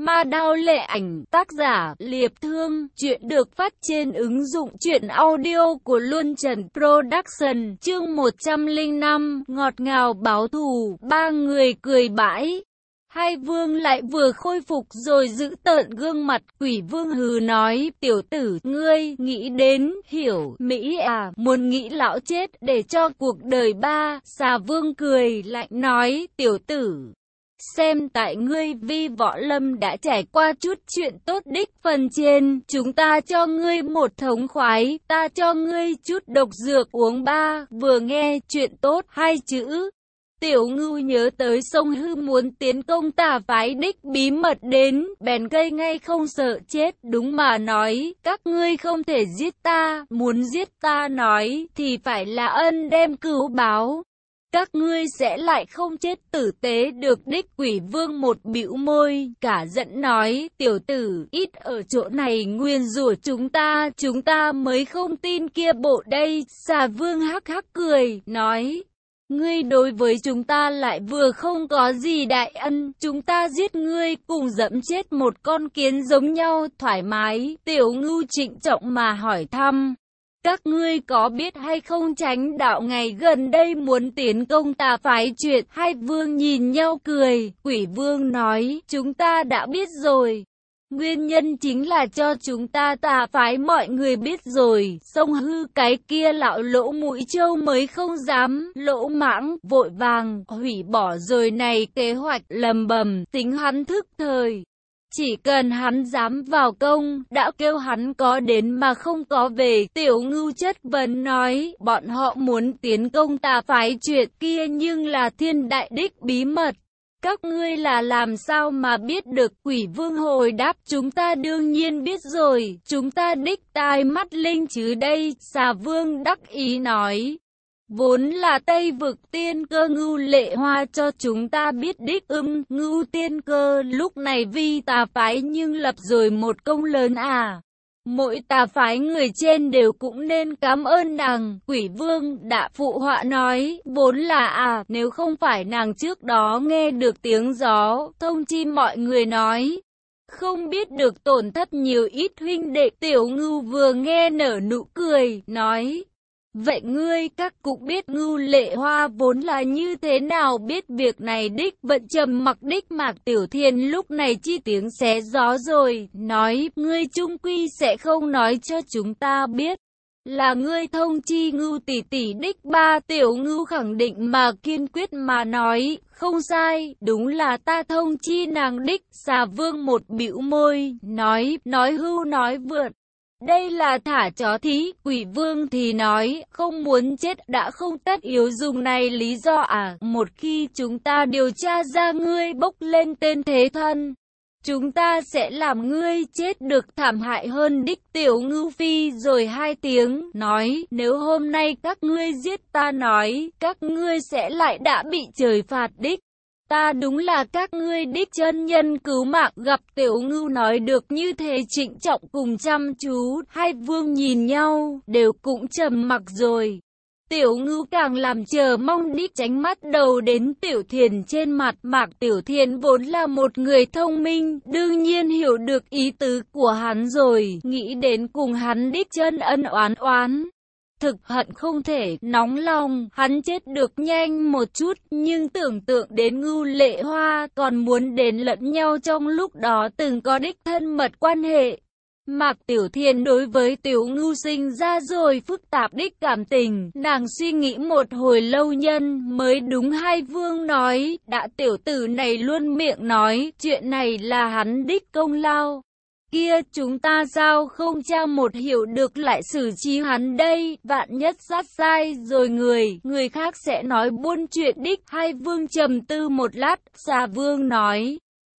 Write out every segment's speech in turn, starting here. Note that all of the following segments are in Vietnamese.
Ma đao lệ ảnh, tác giả, Liệp Thương, chuyện được phát trên ứng dụng truyện audio của Luân Trần Production, chương 105, ngọt ngào báo thù, ba người cười bãi. Hai vương lại vừa khôi phục rồi giữ tợn gương mặt quỷ vương hừ nói tiểu tử ngươi nghĩ đến hiểu Mỹ à muốn nghĩ lão chết để cho cuộc đời ba xà vương cười lạnh nói tiểu tử Xem tại ngươi vi võ lâm đã trải qua chút chuyện tốt đích phần trên, chúng ta cho ngươi một thống khoái, ta cho ngươi chút độc dược uống ba, vừa nghe chuyện tốt hai chữ. Tiểu ngưu nhớ tới sông hư muốn tiến công tà phái đích bí mật đến, bèn gây ngay không sợ chết, đúng mà nói, các ngươi không thể giết ta, muốn giết ta nói, thì phải là ân đem cứu báo các ngươi sẽ lại không chết tử tế được đích quỷ vương một bĩu môi, cả giận nói, tiểu tử, ít ở chỗ này nguyên rủa chúng ta, chúng ta mới không tin kia bộ đây, xà vương hắc hắc cười, nói. Ngươi đối với chúng ta lại vừa không có gì đại ân, chúng ta giết ngươi cùng dẫm chết một con kiến giống nhau thoải mái, tiểu ngưu trịnh trọng mà hỏi thăm. Các ngươi có biết hay không tránh đạo ngày gần đây muốn tiến công tà phái chuyện hai vương nhìn nhau cười, quỷ vương nói, chúng ta đã biết rồi. Nguyên nhân chính là cho chúng ta tà phái mọi người biết rồi, sông hư cái kia lão lỗ mũi châu mới không dám, lỗ mãng, vội vàng, hủy bỏ rồi này kế hoạch lầm bầm, tính hắn thức thời. Chỉ cần hắn dám vào công, đã kêu hắn có đến mà không có về. Tiểu ngưu chất vấn nói, bọn họ muốn tiến công tà phái chuyện kia nhưng là thiên đại đích bí mật. Các ngươi là làm sao mà biết được quỷ vương hồi đáp chúng ta đương nhiên biết rồi, chúng ta đích tai mắt linh chứ đây, xà vương đắc ý nói. Vốn là Tây vực tiên cơ ngưu lệ hoa cho chúng ta biết đích ưng, ngưu tiên cơ lúc này vi tà phái nhưng lập rồi một công lớn à. Mỗi tà phái người trên đều cũng nên cảm ơn nàng, quỷ vương đã phụ họa nói, vốn là à, nếu không phải nàng trước đó nghe được tiếng gió, thông chi mọi người nói. Không biết được tổn thất nhiều ít huynh đệ tiểu ngưu vừa nghe nở nụ cười, nói, Vậy ngươi các cũng biết ngưu lệ hoa vốn là như thế nào biết việc này đích vận trầm mặc đích mạc tiểu thiên lúc này chi tiếng xé gió rồi, nói ngươi trung quy sẽ không nói cho chúng ta biết. Là ngươi thông chi ngưu tỷ tỷ đích ba tiểu ngưu khẳng định mà kiên quyết mà nói, không sai, đúng là ta thông chi nàng đích, xà vương một bĩu môi, nói, nói hưu nói vượt. Đây là thả chó thí, quỷ vương thì nói, không muốn chết đã không tất yếu dùng này lý do à, một khi chúng ta điều tra ra ngươi bốc lên tên thế thân. Chúng ta sẽ làm ngươi chết được thảm hại hơn đích tiểu ngưu phi rồi hai tiếng, nói, nếu hôm nay các ngươi giết ta nói, các ngươi sẽ lại đã bị trời phạt đích. Ta đúng là các ngươi đích chân nhân cứu mạng gặp tiểu ngưu nói được như thế trịnh trọng cùng chăm chú, hai vương nhìn nhau, đều cũng trầm mặc rồi. Tiểu ngưu càng làm chờ mong đích tránh mắt đầu đến tiểu thiền trên mặt mạc tiểu thiền vốn là một người thông minh, đương nhiên hiểu được ý tứ của hắn rồi, nghĩ đến cùng hắn đích chân ân oán oán thực hận không thể, nóng lòng, hắn chết được nhanh một chút, nhưng tưởng tượng đến ngưu lệ hoa, còn muốn đến lẫn nhau trong lúc đó từng có đích thân mật quan hệ. Mạc Tiểu Thiên đối với Tiểu Ngưu sinh ra rồi phức tạp đích cảm tình, nàng suy nghĩ một hồi lâu nhân mới đúng hai vương nói, đã tiểu tử này luôn miệng nói, chuyện này là hắn đích công lao. Kia chúng ta sao không cha một hiểu được lại xử trí hắn đây, vạn nhất sát sai rồi người, người khác sẽ nói buôn chuyện đích. Hai vương trầm tư một lát, xà vương nói.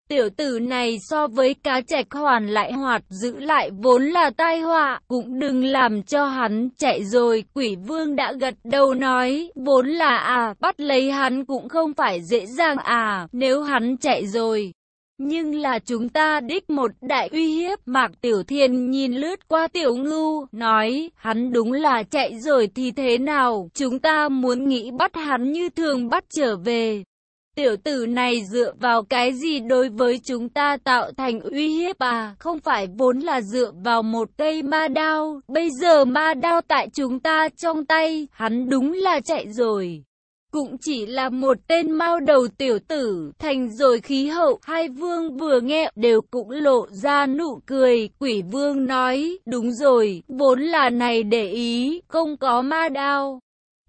Tiểu tử này so với cá trạch hoàn lại hoạt giữ lại vốn là tai họa, cũng đừng làm cho hắn chạy rồi. Quỷ vương đã gật đầu nói, vốn là à, bắt lấy hắn cũng không phải dễ dàng à, nếu hắn chạy rồi. Nhưng là chúng ta đích một đại uy hiếp Mạc Tiểu Thiên nhìn lướt qua Tiểu Ngưu, nói, hắn đúng là chạy rồi thì thế nào, chúng ta muốn nghĩ bắt hắn như thường bắt trở về. Tiểu tử này dựa vào cái gì đối với chúng ta tạo thành uy hiếp à? Không phải vốn là dựa vào một cây ma đao. Bây giờ ma đao tại chúng ta trong tay, hắn đúng là chạy rồi. Cũng chỉ là một tên mao đầu tiểu tử, thành rồi khí hậu, hai vương vừa nghe đều cũng lộ ra nụ cười, quỷ vương nói, đúng rồi, vốn là này để ý, không có ma đao.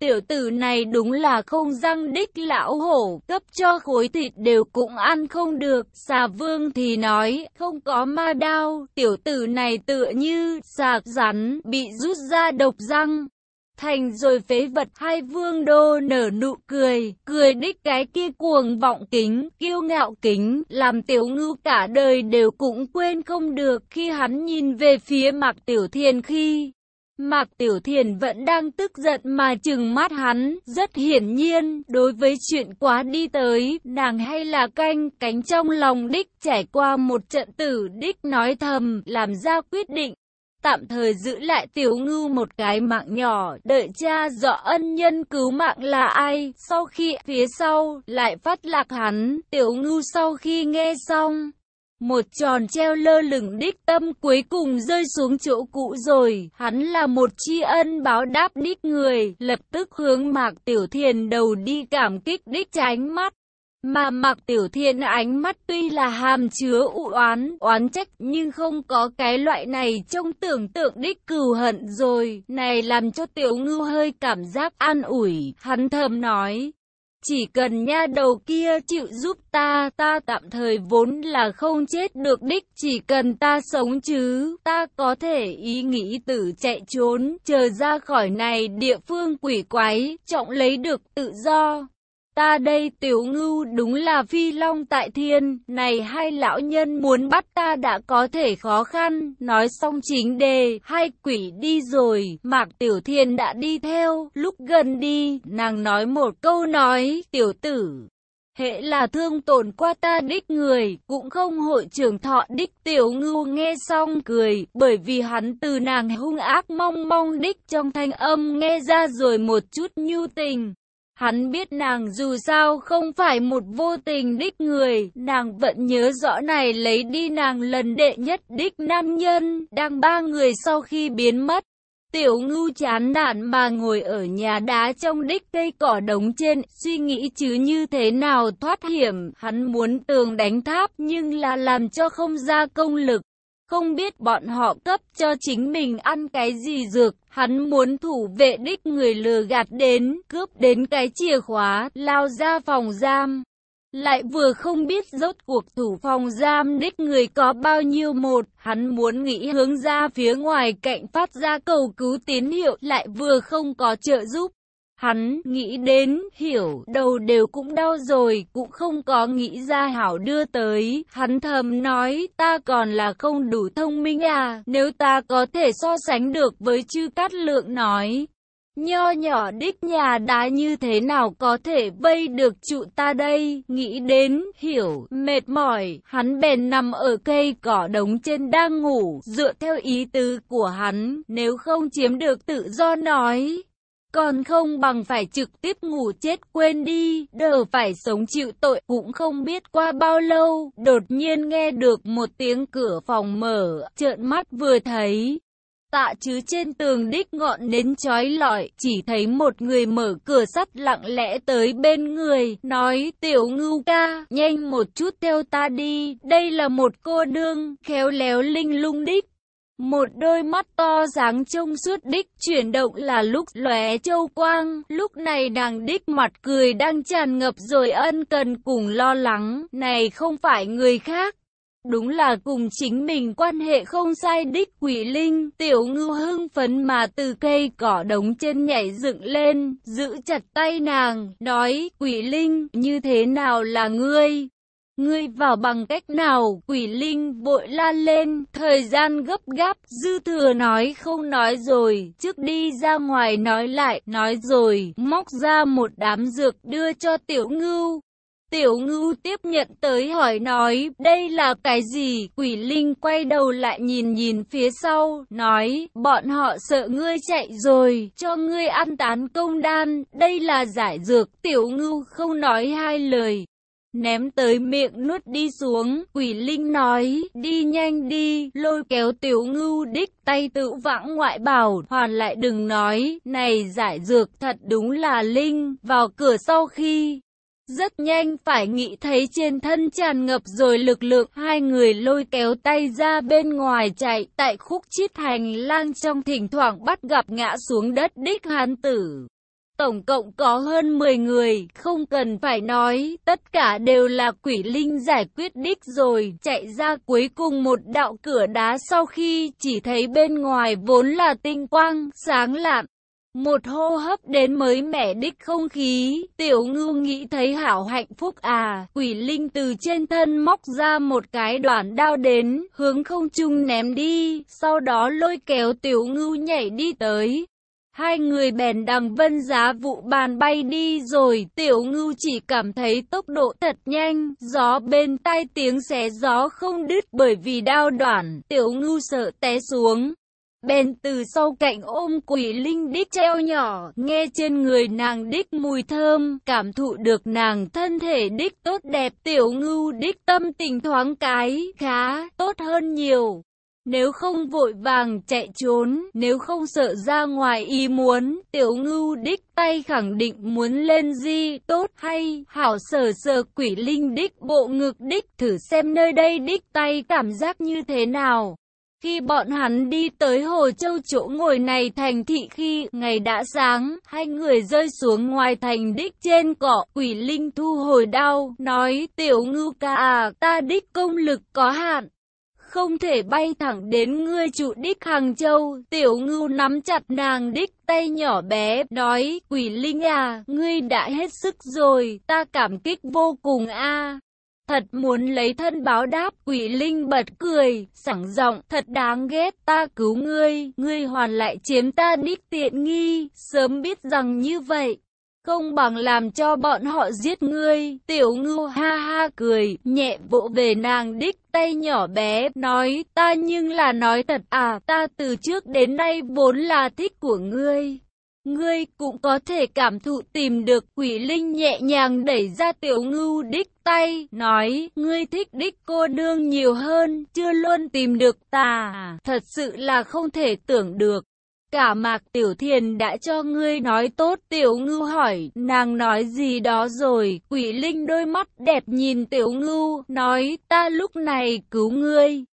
Tiểu tử này đúng là không răng đích lão hổ, cấp cho khối thịt đều cũng ăn không được. Xà vương thì nói, không có ma đao, tiểu tử này tựa như sạc rắn, bị rút ra độc răng. Thành rồi phế vật hai vương đô nở nụ cười, cười đích cái kia cuồng vọng kính, kiêu ngạo kính, làm tiểu ngưu cả đời đều cũng quên không được khi hắn nhìn về phía mạc tiểu thiên khi. Mạc Tiểu Thiền vẫn đang tức giận mà chừng mắt hắn, rất hiển nhiên, đối với chuyện quá đi tới, nàng hay là canh cánh trong lòng đích trải qua một trận tử đích nói thầm, làm ra quyết định. Tạm thời giữ lại tiểu ngưu một cái mạng nhỏ, đợi cha rõ ân nhân cứu mạng là ai, sau khi phía sau, lại phát lạc hắn, tiểu ngưu sau khi nghe xong, một tròn treo lơ lửng đích tâm cuối cùng rơi xuống chỗ cũ rồi, hắn là một tri ân báo đáp đích người, lập tức hướng mạc tiểu thiền đầu đi cảm kích đích tránh mắt. Mà mặc tiểu thiên ánh mắt tuy là hàm chứa u oán, oán trách nhưng không có cái loại này trong tưởng tượng đích cừu hận rồi. Này làm cho tiểu ngư hơi cảm giác an ủi, hắn thầm nói. Chỉ cần nha đầu kia chịu giúp ta, ta tạm thời vốn là không chết được đích, chỉ cần ta sống chứ, ta có thể ý nghĩ tử chạy trốn, chờ ra khỏi này địa phương quỷ quái, trọng lấy được tự do. Ta đây tiểu ngưu đúng là phi long tại thiên, này hai lão nhân muốn bắt ta đã có thể khó khăn, nói xong chính đề, hai quỷ đi rồi, mạc tiểu thiên đã đi theo, lúc gần đi, nàng nói một câu nói, tiểu tử. Hệ là thương tổn qua ta đích người, cũng không hội trưởng thọ đích tiểu ngưu nghe xong cười, bởi vì hắn từ nàng hung ác mong mong đích trong thanh âm nghe ra rồi một chút nhu tình. Hắn biết nàng dù sao không phải một vô tình đích người, nàng vẫn nhớ rõ này lấy đi nàng lần đệ nhất đích nam nhân, đang ba người sau khi biến mất. Tiểu ngu chán nản mà ngồi ở nhà đá trong đích cây cỏ đống trên, suy nghĩ chứ như thế nào thoát hiểm, hắn muốn tường đánh tháp nhưng là làm cho không ra công lực. Không biết bọn họ cấp cho chính mình ăn cái gì dược, hắn muốn thủ vệ đích người lừa gạt đến, cướp đến cái chìa khóa, lao ra phòng giam. Lại vừa không biết rốt cuộc thủ phòng giam đích người có bao nhiêu một, hắn muốn nghĩ hướng ra phía ngoài cạnh phát ra cầu cứu tín hiệu, lại vừa không có trợ giúp. Hắn nghĩ đến, hiểu, đầu đều cũng đau rồi, cũng không có nghĩ ra hảo đưa tới. Hắn thầm nói, ta còn là không đủ thông minh à, nếu ta có thể so sánh được với chư cát lượng nói. Nho nhỏ đích nhà đá như thế nào có thể vây được trụ ta đây, nghĩ đến, hiểu, mệt mỏi, hắn bèn nằm ở cây cỏ đống trên đang ngủ, dựa theo ý tứ của hắn, nếu không chiếm được tự do nói, còn không bằng phải trực tiếp ngủ chết quên đi, đỡ phải sống chịu tội cũng không biết qua bao lâu, đột nhiên nghe được một tiếng cửa phòng mở, trợn mắt vừa thấy. Tạ chứ trên tường đích ngọn đến chói lọi, chỉ thấy một người mở cửa sắt lặng lẽ tới bên người, nói tiểu ngưu ca, nhanh một chút theo ta đi, đây là một cô đương, khéo léo linh lung đích. Một đôi mắt to dáng trông suốt đích chuyển động là lúc lóe châu quang, lúc này nàng đích mặt cười đang tràn ngập rồi ân cần cùng lo lắng, này không phải người khác. Đúng là cùng chính mình quan hệ không sai đích quỷ linh, tiểu ngư hưng phấn mà từ cây cỏ đống chân nhảy dựng lên, giữ chặt tay nàng, nói quỷ linh, như thế nào là ngươi? Ngươi vào bằng cách nào? Quỷ linh vội la lên, thời gian gấp gáp, dư thừa nói không nói rồi, trước đi ra ngoài nói lại, nói rồi, móc ra một đám dược đưa cho tiểu ngưu. Tiểu ngưu tiếp nhận tới hỏi nói, đây là cái gì? Quỷ linh quay đầu lại nhìn nhìn phía sau, nói, bọn họ sợ ngươi chạy rồi, cho ngươi ăn tán công đan, đây là giải dược. Tiểu ngưu không nói hai lời, ném tới miệng nuốt đi xuống, quỷ linh nói, đi nhanh đi, lôi kéo tiểu ngưu đích tay tự vãng ngoại bảo, hoàn lại đừng nói, này giải dược thật đúng là linh, vào cửa sau khi. Rất nhanh phải nghĩ thấy trên thân tràn ngập rồi lực lượng hai người lôi kéo tay ra bên ngoài chạy tại khúc chít hành lang trong thỉnh thoảng bắt gặp ngã xuống đất đích hán tử. Tổng cộng có hơn 10 người, không cần phải nói, tất cả đều là quỷ linh giải quyết đích rồi, chạy ra cuối cùng một đạo cửa đá sau khi chỉ thấy bên ngoài vốn là tinh quang, sáng lạn. Một hô hấp đến mới mẻ đích không khí, tiểu ngư nghĩ thấy hảo hạnh phúc à, quỷ linh từ trên thân móc ra một cái đoạn đao đến, hướng không trung ném đi, sau đó lôi kéo tiểu ngư nhảy đi tới. Hai người bèn đằng vân giá vụ bàn bay đi rồi, tiểu ngưu chỉ cảm thấy tốc độ thật nhanh, gió bên tai tiếng xé gió không đứt bởi vì đao đoạn, tiểu ngưu sợ té xuống. Bèn từ sau cạnh ôm quỷ linh đích treo nhỏ, nghe trên người nàng đích mùi thơm, cảm thụ được nàng thân thể đích tốt đẹp tiểu ngưu đích tâm tình thoáng cái, khá, tốt hơn nhiều. Nếu không vội vàng chạy trốn, nếu không sợ ra ngoài ý muốn, tiểu ngưu đích tay khẳng định muốn lên di, tốt hay, hảo sở sở quỷ linh đích bộ ngực đích, thử xem nơi đây đích tay cảm giác như thế nào. Khi bọn hắn đi tới Hồ Châu chỗ ngồi này thành thị khi ngày đã sáng, hai người rơi xuống ngoài thành đích trên cỏ, quỷ linh thu hồi đau, nói tiểu ngưu ca à, ta đích công lực có hạn. Không thể bay thẳng đến ngươi trụ đích Hàng Châu, tiểu ngưu nắm chặt nàng đích tay nhỏ bé, nói, quỷ linh à, ngươi đã hết sức rồi, ta cảm kích vô cùng a. Thật muốn lấy thân báo đáp, quỷ linh bật cười, sảng giọng, thật đáng ghét, ta cứu ngươi, ngươi hoàn lại chiếm ta đích tiện nghi, sớm biết rằng như vậy. Không bằng làm cho bọn họ giết ngươi, tiểu ngưu ha ha cười, nhẹ vỗ về nàng đích tay nhỏ bé, nói ta nhưng là nói thật à, ta từ trước đến nay vốn là thích của ngươi. Ngươi cũng có thể cảm thụ tìm được quỷ linh nhẹ nhàng đẩy ra tiểu ngưu đích tay, nói, ngươi thích đích cô đương nhiều hơn, chưa luôn tìm được ta, à. thật sự là không thể tưởng được. Cả mạc tiểu thiền đã cho ngươi nói tốt tiểu ngưu hỏi, nàng nói gì đó rồi, quỷ linh đôi mắt đẹp nhìn tiểu ngưu, nói ta lúc này cứu ngươi.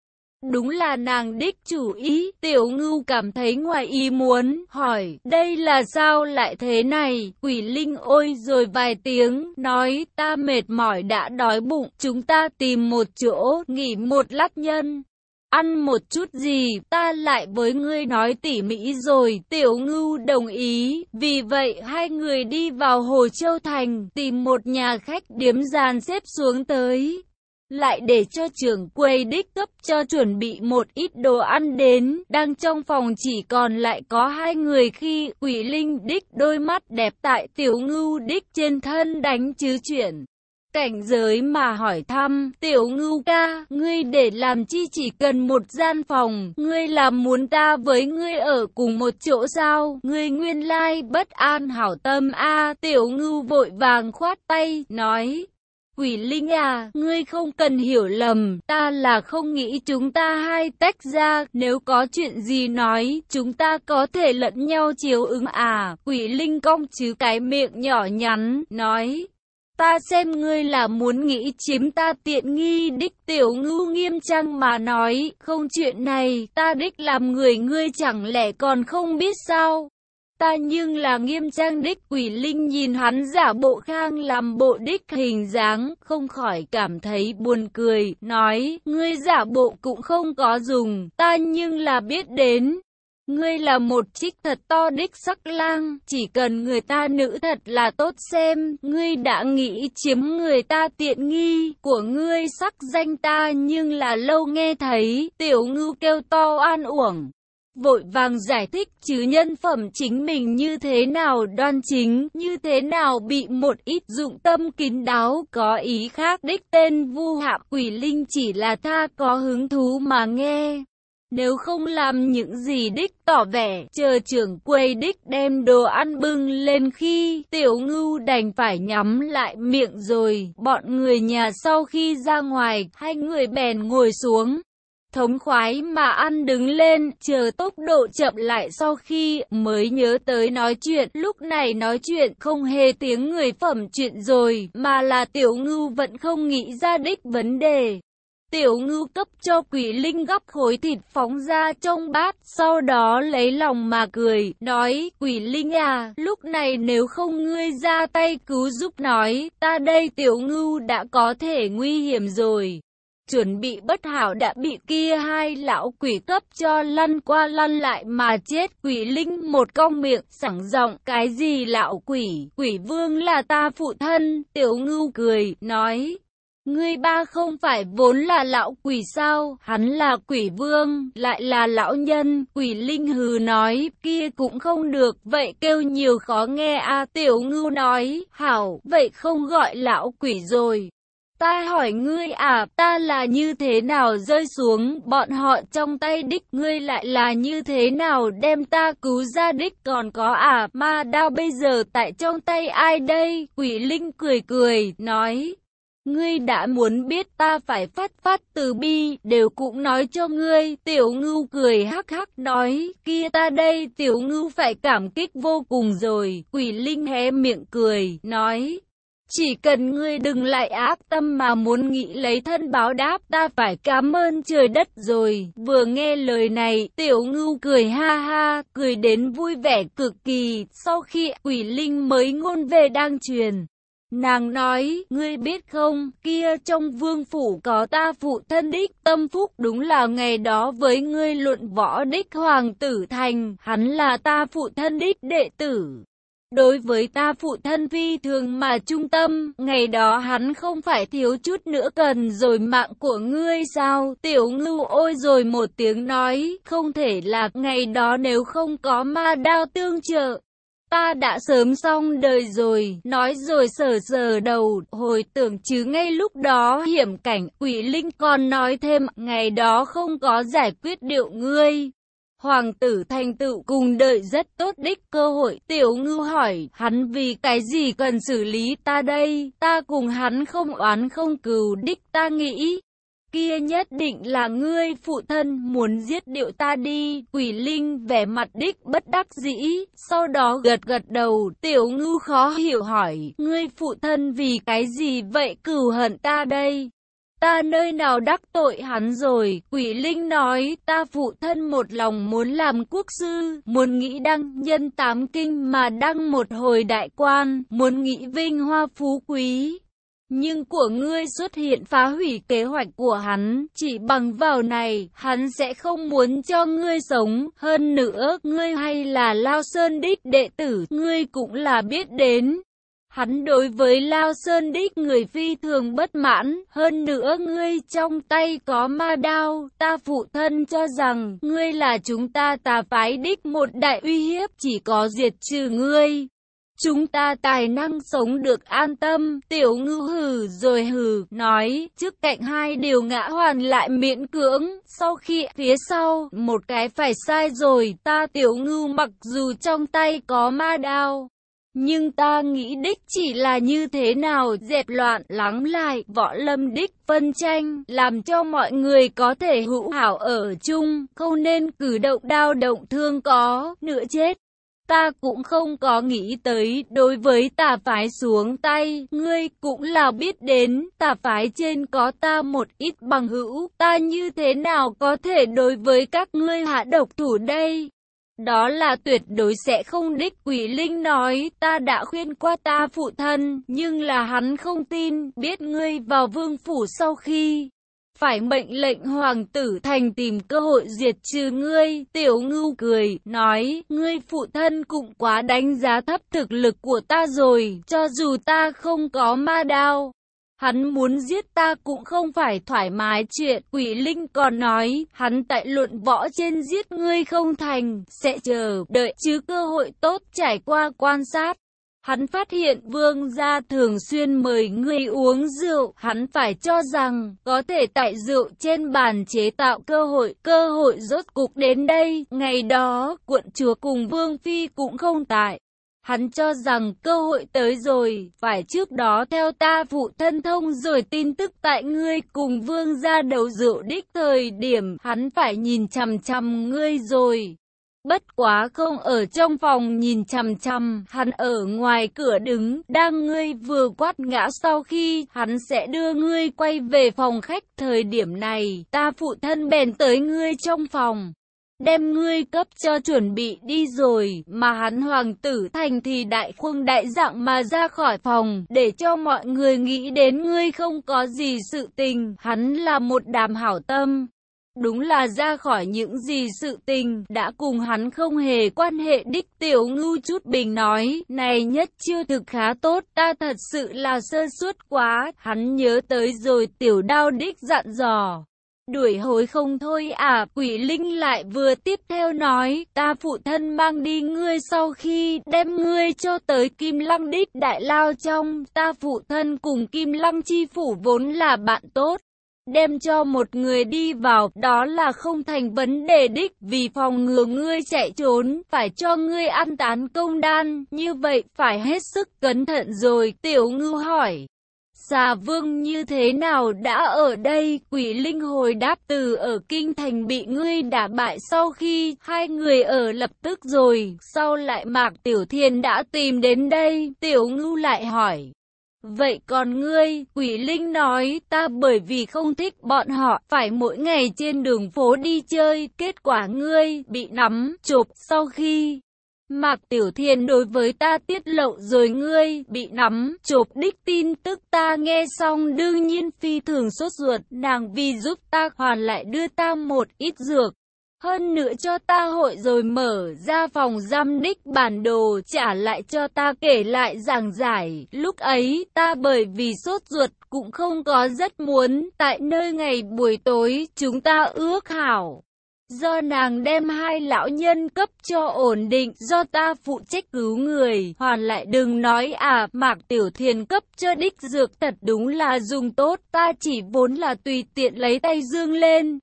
Đúng là nàng đích chủ ý, tiểu ngưu cảm thấy ngoài ý muốn, hỏi, đây là sao lại thế này, quỷ linh ôi rồi vài tiếng, nói, ta mệt mỏi đã đói bụng, chúng ta tìm một chỗ, nghỉ một lát nhân. Ăn một chút gì, ta lại với ngươi nói tỉ mỉ rồi, tiểu ngưu đồng ý, vì vậy hai người đi vào Hồ Châu Thành, tìm một nhà khách điếm giàn xếp xuống tới. Lại để cho trưởng quầy đích cấp cho chuẩn bị một ít đồ ăn đến, đang trong phòng chỉ còn lại có hai người khi quỷ linh đích đôi mắt đẹp tại tiểu ngưu đích trên thân đánh chứ chuyện. Cảnh giới mà hỏi thăm, tiểu ngưu ca, ngươi để làm chi chỉ cần một gian phòng, ngươi làm muốn ta với ngươi ở cùng một chỗ sao, ngươi nguyên lai bất an hảo tâm a. Tiểu ngưu vội vàng khoát tay, nói, Quỷ Linh à, ngươi không cần hiểu lầm, ta là không nghĩ chúng ta hai tách ra, nếu có chuyện gì nói, chúng ta có thể lẫn nhau chiếu ứng à. Quỷ Linh cong chứ cái miệng nhỏ nhắn, nói. Ta xem ngươi là muốn nghĩ chiếm ta tiện nghi đích tiểu ngưu nghiêm trang mà nói, không chuyện này, ta đích làm người ngươi chẳng lẽ còn không biết sao. Ta nhưng là nghiêm trang đích quỷ linh nhìn hắn giả bộ khang làm bộ đích hình dáng, không khỏi cảm thấy buồn cười, nói, ngươi giả bộ cũng không có dùng, ta nhưng là biết đến. Ngươi là một trích thật to đích sắc lang, chỉ cần người ta nữ thật là tốt xem, ngươi đã nghĩ chiếm người ta tiện nghi, của ngươi sắc danh ta nhưng là lâu nghe thấy, tiểu ngưu kêu to an uổng vội vàng giải thích chứ nhân phẩm chính mình như thế nào đoan chính, như thế nào bị một ít dụng tâm kín đáo có ý khác đích tên vu hạ quỷ linh chỉ là tha có hứng thú mà nghe. Nếu không làm những gì đích tỏ vẻ, chờ trưởng quầy đích đem đồ ăn bưng lên khi tiểu ngưu đành phải nhắm lại miệng rồi. Bọn người nhà sau khi ra ngoài, hai người bèn ngồi xuống. Thống khoái mà ăn đứng lên, chờ tốc độ chậm lại sau khi mới nhớ tới nói chuyện. Lúc này nói chuyện không hề tiếng người phẩm chuyện rồi, mà là tiểu ngưu vẫn không nghĩ ra đích vấn đề. Tiểu ngưu cấp cho quỷ linh gấp khối thịt phóng ra trong bát, sau đó lấy lòng mà cười, nói, quỷ linh à, lúc này nếu không ngươi ra tay cứu giúp nói, ta đây tiểu ngưu đã có thể nguy hiểm rồi. Chuẩn bị bất hảo đã bị kia hai lão quỷ cấp cho lăn qua lăn lại mà chết quỷ linh một cong miệng sẵn giọng cái gì lão quỷ, quỷ vương là ta phụ thân, tiểu ngưu cười, nói. Ngươi ba không phải vốn là lão quỷ sao, hắn là quỷ vương, lại là lão nhân, quỷ linh hừ nói, kia cũng không được, vậy kêu nhiều khó nghe à, tiểu ngưu nói, hảo, vậy không gọi lão quỷ rồi. Ta hỏi ngươi à, ta là như thế nào rơi xuống, bọn họ trong tay đích ngươi lại là như thế nào? Đem ta cứu ra đích còn có à, ma đao bây giờ tại trong tay ai đây, quỷ linh cười cười, nói. Ngươi đã muốn biết ta phải phát phát từ bi, đều cũng nói cho ngươi, tiểu ngưu cười hắc hắc nói, kia ta đây tiểu ngưu phải cảm kích vô cùng rồi, quỷ linh hé miệng cười, nói. Chỉ cần ngươi đừng lại áp tâm mà muốn nghĩ lấy thân báo đáp ta phải cảm ơn trời đất rồi. Vừa nghe lời này, tiểu ngưu cười ha ha, cười đến vui vẻ cực kỳ, sau khi quỷ linh mới ngôn về đang truyền. Nàng nói, ngươi biết không, kia trong vương phủ có ta phụ thân đích tâm phúc đúng là ngày đó với ngươi luận võ đích hoàng tử thành, hắn là ta phụ thân đích đệ tử. Đối với ta phụ thân phi thường mà trung tâm, ngày đó hắn không phải thiếu chút nữa cần rồi mạng của ngươi sao? Tiểu ngưu ôi rồi một tiếng nói, không thể là ngày đó nếu không có ma đao tương trợ. Ta đã sớm xong đời rồi, nói rồi sờ sờ đầu, hồi tưởng chứ ngay lúc đó hiểm cảnh, quỷ linh còn nói thêm, ngày đó không có giải quyết điệu ngươi. Hoàng tử thành tựu cùng đợi rất tốt đích cơ hội, tiểu ngư hỏi, hắn vì cái gì cần xử lý ta đây, ta cùng hắn không oán không cừu đích ta nghĩ kia nhất định là ngươi phụ thân muốn giết điệu ta đi. Quỷ linh vẻ mặt đích bất đắc dĩ, sau đó gật gật đầu, tiểu ngư khó hiểu hỏi, ngươi phụ thân vì cái gì vậy cửu hận ta đây? Ta nơi nào đắc tội hắn rồi, quỷ linh nói, ta phụ thân một lòng muốn làm quốc sư, muốn nghĩ đăng nhân tám kinh mà đăng một hồi đại quan, muốn nghĩ vinh hoa phú quý, nhưng của ngươi xuất hiện phá hủy kế hoạch của hắn, chỉ bằng vào này, hắn sẽ không muốn cho ngươi sống. Hơn nữa, ngươi hay là Lao Sơn Đích đệ tử, ngươi cũng là biết đến. Hắn đối với Lao Sơn Đích người phi thường bất mãn, hơn nữa ngươi trong tay có ma đao, ta phụ thân cho rằng, ngươi là chúng ta tà phái đích một đại uy hiếp chỉ có diệt trừ ngươi. Chúng ta tài năng sống được an tâm, tiểu ngư hừ rồi hừ, nói, trước cạnh hai điều ngã hoàn lại miễn cưỡng, sau khi phía sau, một cái phải sai rồi, ta tiểu ngư mặc dù trong tay có ma đao. Nhưng ta nghĩ đích chỉ là như thế nào dẹp loạn lắng lại võ lâm đích phân tranh, làm cho mọi người có thể hữu hảo ở chung, không nên cử động đao động thương có, nửa chết. Ta cũng không có nghĩ tới đối với tà phái xuống tay, ngươi cũng là biết đến, tà phái trên có ta một ít bằng hữu, ta như thế nào có thể đối với các ngươi hạ độc thủ đây? Đó là tuyệt đối sẽ không đích quỷ linh nói, ta đã khuyên qua ta phụ thân, nhưng là hắn không tin, biết ngươi vào vương phủ sau khi phải mệnh lệnh hoàng tử thành tìm cơ hội diệt trừ ngươi. Tiểu ngưu cười, nói, ngươi phụ thân cũng quá đánh giá thấp thực lực của ta rồi, cho dù ta không có ma đao. Hắn muốn giết ta cũng không phải thoải mái chuyện, quỷ linh còn nói, hắn tại luận võ trên giết ngươi không thành, sẽ chờ, đợi chứ cơ hội tốt trải qua quan sát. Hắn phát hiện vương gia thường xuyên mời người uống rượu, hắn phải cho rằng có thể tại rượu trên bàn chế tạo cơ hội, cơ hội rốt cục đến đây. Ngày đó, quận chúa cùng vương phi cũng không tại. Hắn cho rằng cơ hội tới rồi, phải trước đó theo ta phụ thân thông rồi tin tức tại ngươi cùng vương gia đầu rượu đích thời điểm, hắn phải nhìn chằm chằm ngươi rồi. Bất quá không ở trong phòng nhìn chằm chằm, hắn ở ngoài cửa đứng, đang ngươi vừa quát ngã sau khi hắn sẽ đưa ngươi quay về phòng khách. Thời điểm này, ta phụ thân bèn tới ngươi trong phòng. Đem ngươi cấp cho chuẩn bị đi rồi, mà hắn hoàng tử thành thì đại khuâng đại dạng mà ra khỏi phòng, để cho mọi người nghĩ đến ngươi không có gì sự tình, hắn là một đàm hảo tâm. Đúng là ra khỏi những gì sự tình, đã cùng hắn không hề quan hệ. Đích tiểu ngưu chút bình nói, này nhất chưa thực khá tốt, ta thật sự là sơ suất quá, hắn nhớ tới rồi tiểu đao đích dặn dò. Đuổi hối không thôi à, quỷ linh lại vừa tiếp theo nói, ta phụ thân mang đi ngươi sau khi đem ngươi cho tới kim lăng đích đại lao trong, ta phụ thân cùng kim lăng chi phủ vốn là bạn tốt đem cho một người đi vào, đó là không thành vấn đề đích, vì phòng ngừa ngươi chạy trốn, phải cho ngươi ăn tán công đan, như vậy phải hết sức cẩn thận rồi, tiểu ngư hỏi. Xà vương như thế nào đã ở đây, quỷ linh hồi đáp từ ở kinh thành bị ngươi đả bại sau khi hai người ở lập tức rồi, sau lại mạc tiểu thiên đã tìm đến đây, tiểu ngư lại hỏi. Vậy còn ngươi, quỷ linh nói, ta bởi vì không thích bọn họ, phải mỗi ngày trên đường phố đi chơi, kết quả ngươi, bị nắm, chụp, sau khi... Mạc Tiểu Thiên đối với ta tiết lộ rồi ngươi, bị nắm, chụp đích tin tức ta nghe xong đương nhiên phi thường sốt ruột, nàng vì giúp ta hoàn lại đưa ta một ít dược. Hơn nữa cho ta hội rồi mở ra phòng giam đích bản đồ trả lại cho ta kể lại giảng giải. Lúc ấy ta bởi vì sốt ruột cũng không có rất muốn tại nơi ngày buổi tối chúng ta ước hảo. Do nàng đem hai lão nhân cấp cho ổn định, do ta phụ trách cứu người, hoàn lại đừng nói à, mạc tiểu thiền cấp cho đích dược thật đúng là dùng tốt, ta chỉ vốn là tùy tiện lấy tay dương lên,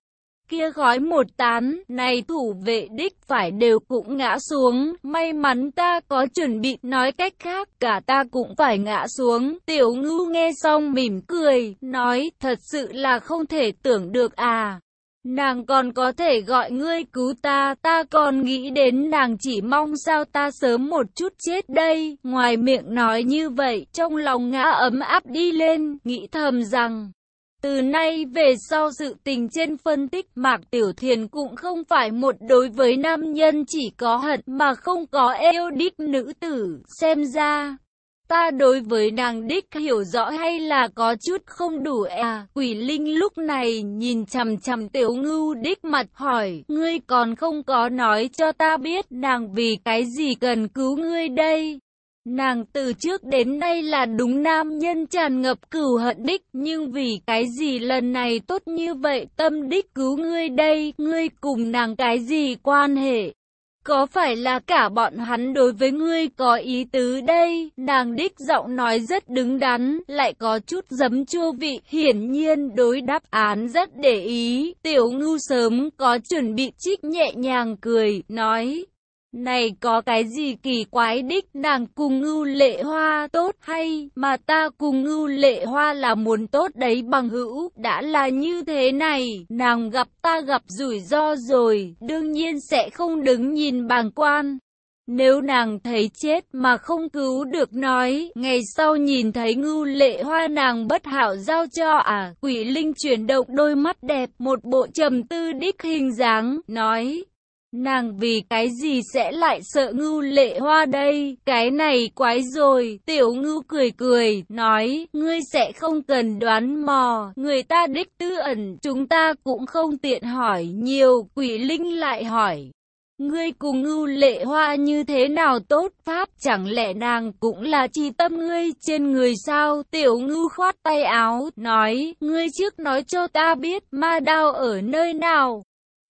kia gói một tán, này thủ vệ đích phải đều cũng ngã xuống, may mắn ta có chuẩn bị, nói cách khác, cả ta cũng phải ngã xuống, tiểu ngưu nghe xong mỉm cười, nói, thật sự là không thể tưởng được à. Nàng còn có thể gọi ngươi cứu ta, ta còn nghĩ đến nàng chỉ mong sao ta sớm một chút chết đây, ngoài miệng nói như vậy, trong lòng ngã ấm áp đi lên, nghĩ thầm rằng, từ nay về sau sự tình trên phân tích Mạc Tiểu Thiền cũng không phải một đối với nam nhân chỉ có hận mà không có yêu đích nữ tử. Xem ra, ta đối với nàng đích hiểu rõ hay là có chút không đủ e à. Quỷ Linh lúc này nhìn chằm chằm Tiểu Ngưu đích mặt hỏi, ngươi còn không có nói cho ta biết nàng vì cái gì cần cứu ngươi đây. Nàng từ trước đến nay là đúng nam nhân tràn ngập cửu hận đích, nhưng vì cái gì lần này tốt như vậy tâm đích cứu ngươi đây, ngươi cùng nàng cái gì quan hệ? Có phải là cả bọn hắn đối với ngươi có ý tứ đây? Nàng đích giọng nói rất đứng đắn, lại có chút giấm chua vị, hiển nhiên đối đáp án rất để ý. Tiểu ngưu sớm có chuẩn bị trích nhẹ nhàng cười, nói, này có cái gì kỳ quái đích? Nàng cùng ngưu lệ hoa tốt hay? Mà ta cùng ngưu lệ hoa là muốn tốt đấy bằng hữu. Đã là như thế này nàng gặp ta gặp rủi ro rồi đương nhiên sẽ không đứng nhìn bàng quan. Nếu nàng thấy chết mà không cứu được nói, ngày sau nhìn thấy ngưu lệ hoa nàng bất hảo giao cho à, quỷ linh chuyển động đôi mắt đẹp, một bộ trầm tư đích hình dáng, nói, Nàng vì cái gì sẽ lại sợ ngưu lệ hoa đây? Cái này quái rồi. Tiểu ngưu cười cười, nói, ngươi sẽ không cần đoán mò. Người ta đích tư ẩn, chúng ta cũng không tiện hỏi nhiều. Quỷ linh lại hỏi. Ngươi cùng ngưu lệ hoa như thế nào tốt pháp chẳng lẽ nàng cũng là chi tâm ngươi trên người sao tiểu ngưu khoát tay áo nói ngươi trước nói cho ta biết ma đao ở nơi nào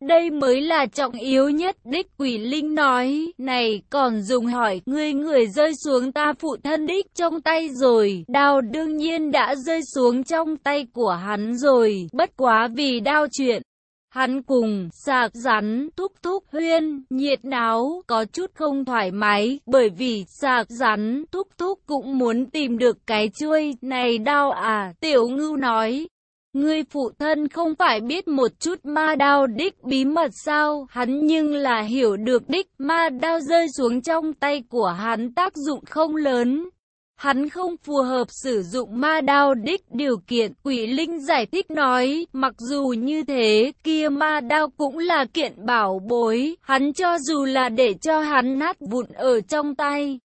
đây mới là trọng yếu nhất. Đích quỷ linh nói, này còn dùng hỏi, ngươi người rơi xuống ta phụ thân đích trong tay rồi, đao đương nhiên đã rơi xuống trong tay của hắn rồi, bất quá vì đao chuyện. Hắn cùng, sạc rắn, thúc thúc huyên, nhiệt náo, có chút không thoải mái, bởi vì sạc rắn, thúc thúc cũng muốn tìm được cái chuôi, này đau à, tiểu ngưu nói. Ngươi phụ thân không phải biết một chút ma đao đích bí mật sao, hắn nhưng là hiểu được đích ma đao rơi xuống trong tay của hắn tác dụng không lớn, Hắn không phù hợp sử dụng ma đao đích điều kiện, quỷ linh giải thích nói, mặc dù như thế, kia ma đao cũng là kiện bảo bối, hắn cho dù là để cho hắn nát vụn ở trong tay.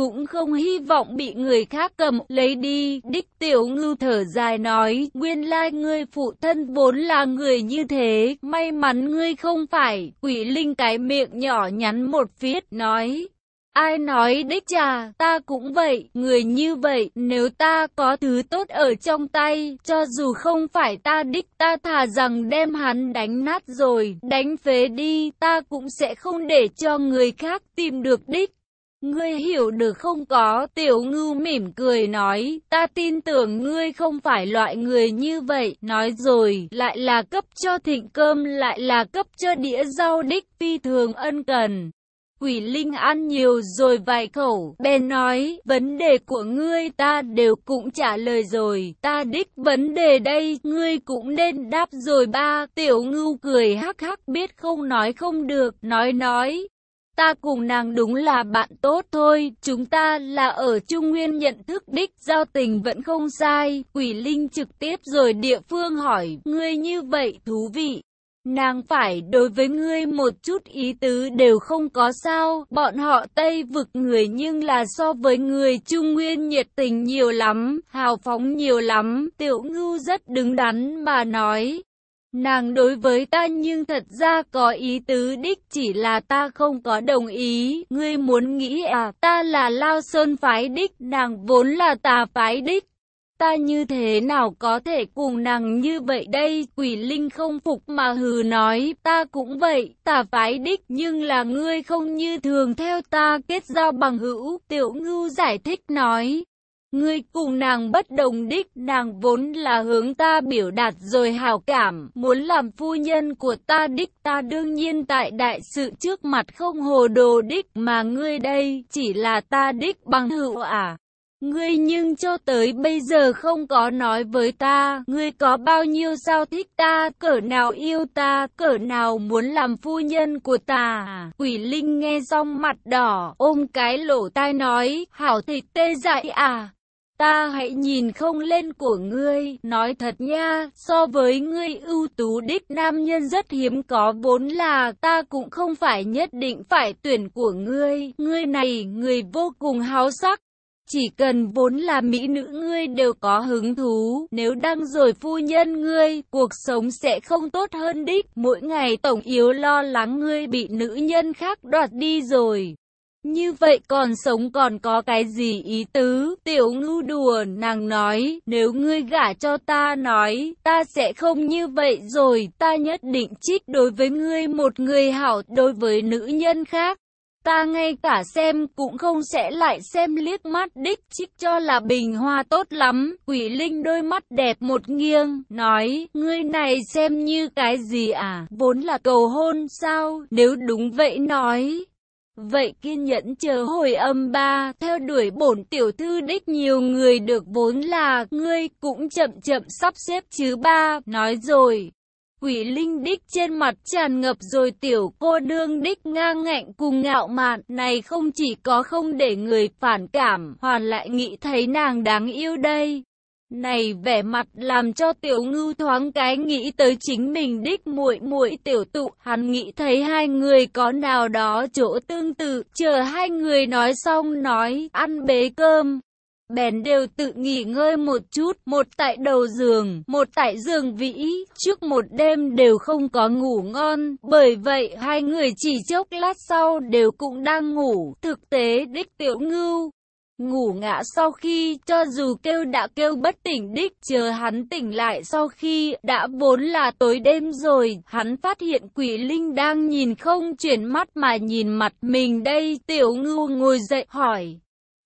Cũng không hy vọng bị người khác cầm, lấy đi, đích tiểu ngưu thở dài nói, nguyên lai ngươi phụ thân vốn là người như thế, may mắn ngươi không phải, quỷ linh cái miệng nhỏ nhắn một phiết, nói, Ai nói đích trà, ta cũng vậy, người như vậy, nếu ta có thứ tốt ở trong tay, cho dù không phải ta đích ta thà rằng đem hắn đánh nát rồi, đánh phế đi, ta cũng sẽ không để cho người khác tìm được đích. Ngươi hiểu được không có, tiểu ngưu mỉm cười nói, ta tin tưởng ngươi không phải loại người như vậy, nói rồi, lại là cấp cho thịnh cơm, lại là cấp cho đĩa rau đích phi thường ân cần. Quỷ Linh ăn nhiều rồi vài khẩu, bèn nói, vấn đề của ngươi ta đều cũng trả lời rồi, ta đích vấn đề đây, ngươi cũng nên đáp rồi ba, tiểu ngưu cười hắc hắc biết không nói không được, nói nói. Ta cùng nàng đúng là bạn tốt thôi, chúng ta là ở Trung Nguyên nhận thức đích, giao tình vẫn không sai, quỷ linh trực tiếp rồi địa phương hỏi, ngươi như vậy thú vị. Nàng phải đối với ngươi một chút ý tứ đều không có sao, bọn họ Tây vực người nhưng là so với người Trung Nguyên nhiệt tình nhiều lắm, hào phóng nhiều lắm, tiểu ngưu rất đứng đắn mà nói. Nàng đối với ta nhưng thật ra có ý tứ đích chỉ là ta không có đồng ý, ngươi muốn nghĩ à, ta là Lao Sơn phái đích, nàng vốn là tà phái đích, Ta như thế nào có thể cùng nàng như vậy đây? Quỷ linh không phục mà hừ nói, ta cũng vậy, ta phái đích nhưng là ngươi không như thường theo ta kết giao bằng hữu. Tiểu ngưu giải thích nói. Ngươi cùng nàng bất đồng đích, nàng vốn là hướng ta biểu đạt rồi hào cảm, muốn làm phu nhân của ta đích ta đương nhiên tại đại sự trước mặt không hồ đồ đích mà ngươi đây chỉ là ta đích bằng hữu à. Ngươi nhưng cho tới bây giờ không có nói với ta, ngươi có bao nhiêu sao thích ta, cỡ nào yêu ta, cỡ nào muốn làm phu nhân của ta. À. Quỷ Linh nghe xong mặt đỏ, ôm cái lỗ tai nói, hảo thịt tê dại à. Ta hãy nhìn không lên của ngươi, nói thật nha, so với ngươi ưu tú đích nam nhân rất hiếm có vốn là ta cũng không phải nhất định phải tuyển của ngươi, ngươi này người vô cùng háo sắc, chỉ cần vốn là mỹ nữ ngươi đều có hứng thú, nếu đăng rồi phu nhân ngươi, cuộc sống sẽ không tốt hơn đích. Mỗi ngày tổng yếu lo lắng ngươi bị nữ nhân khác đoạt đi rồi. Như vậy còn sống còn có cái gì ý tứ? Tiểu ngưu đùa nàng nói, nếu ngươi gả cho ta nói, ta sẽ không như vậy rồi, ta nhất định trích đối với ngươi một người hảo đối với nữ nhân khác. Ta ngay cả xem cũng không sẽ lại xem liếc mắt đích trích cho là bình hoa tốt lắm. Quỷ linh đôi mắt đẹp một nghiêng, nói, ngươi này xem như cái gì à, vốn là cầu hôn sao, nếu đúng vậy nói. Vậy kiên nhẫn chờ hồi âm ba, theo đuổi bổn tiểu thư đích nhiều người được vốn là, ngươi cũng chậm chậm sắp xếp chứ ba, nói rồi. Quỷ linh đích trên mặt tràn ngập rồi tiểu cô đương đích ngang ngạnh cùng ngạo mạn này không chỉ có không để người phản cảm, hoàn lại nghĩ thấy nàng đáng yêu đây. Này vẻ mặt làm cho tiểu ngưu thoáng cái nghĩ tới chính mình đích muội muội tiểu tụ, hắn nghĩ thấy hai người có nào đó chỗ tương tự, chờ hai người nói xong nói, ăn bế cơm. Bèn đều tự nghỉ ngơi một chút, một tại đầu giường, một tại giường vĩ, trước một đêm đều không có ngủ ngon, bởi vậy hai người chỉ chốc lát sau đều cũng đang ngủ, thực tế đích tiểu ngưu ngủ ngã sau khi cho dù kêu đã kêu bất tỉnh đích chờ hắn tỉnh lại sau khi đã vốn là tối đêm rồi hắn phát hiện quỷ linh đang nhìn không chuyển mắt mà nhìn mặt mình đây tiểu ngưu ngồi dậy hỏi.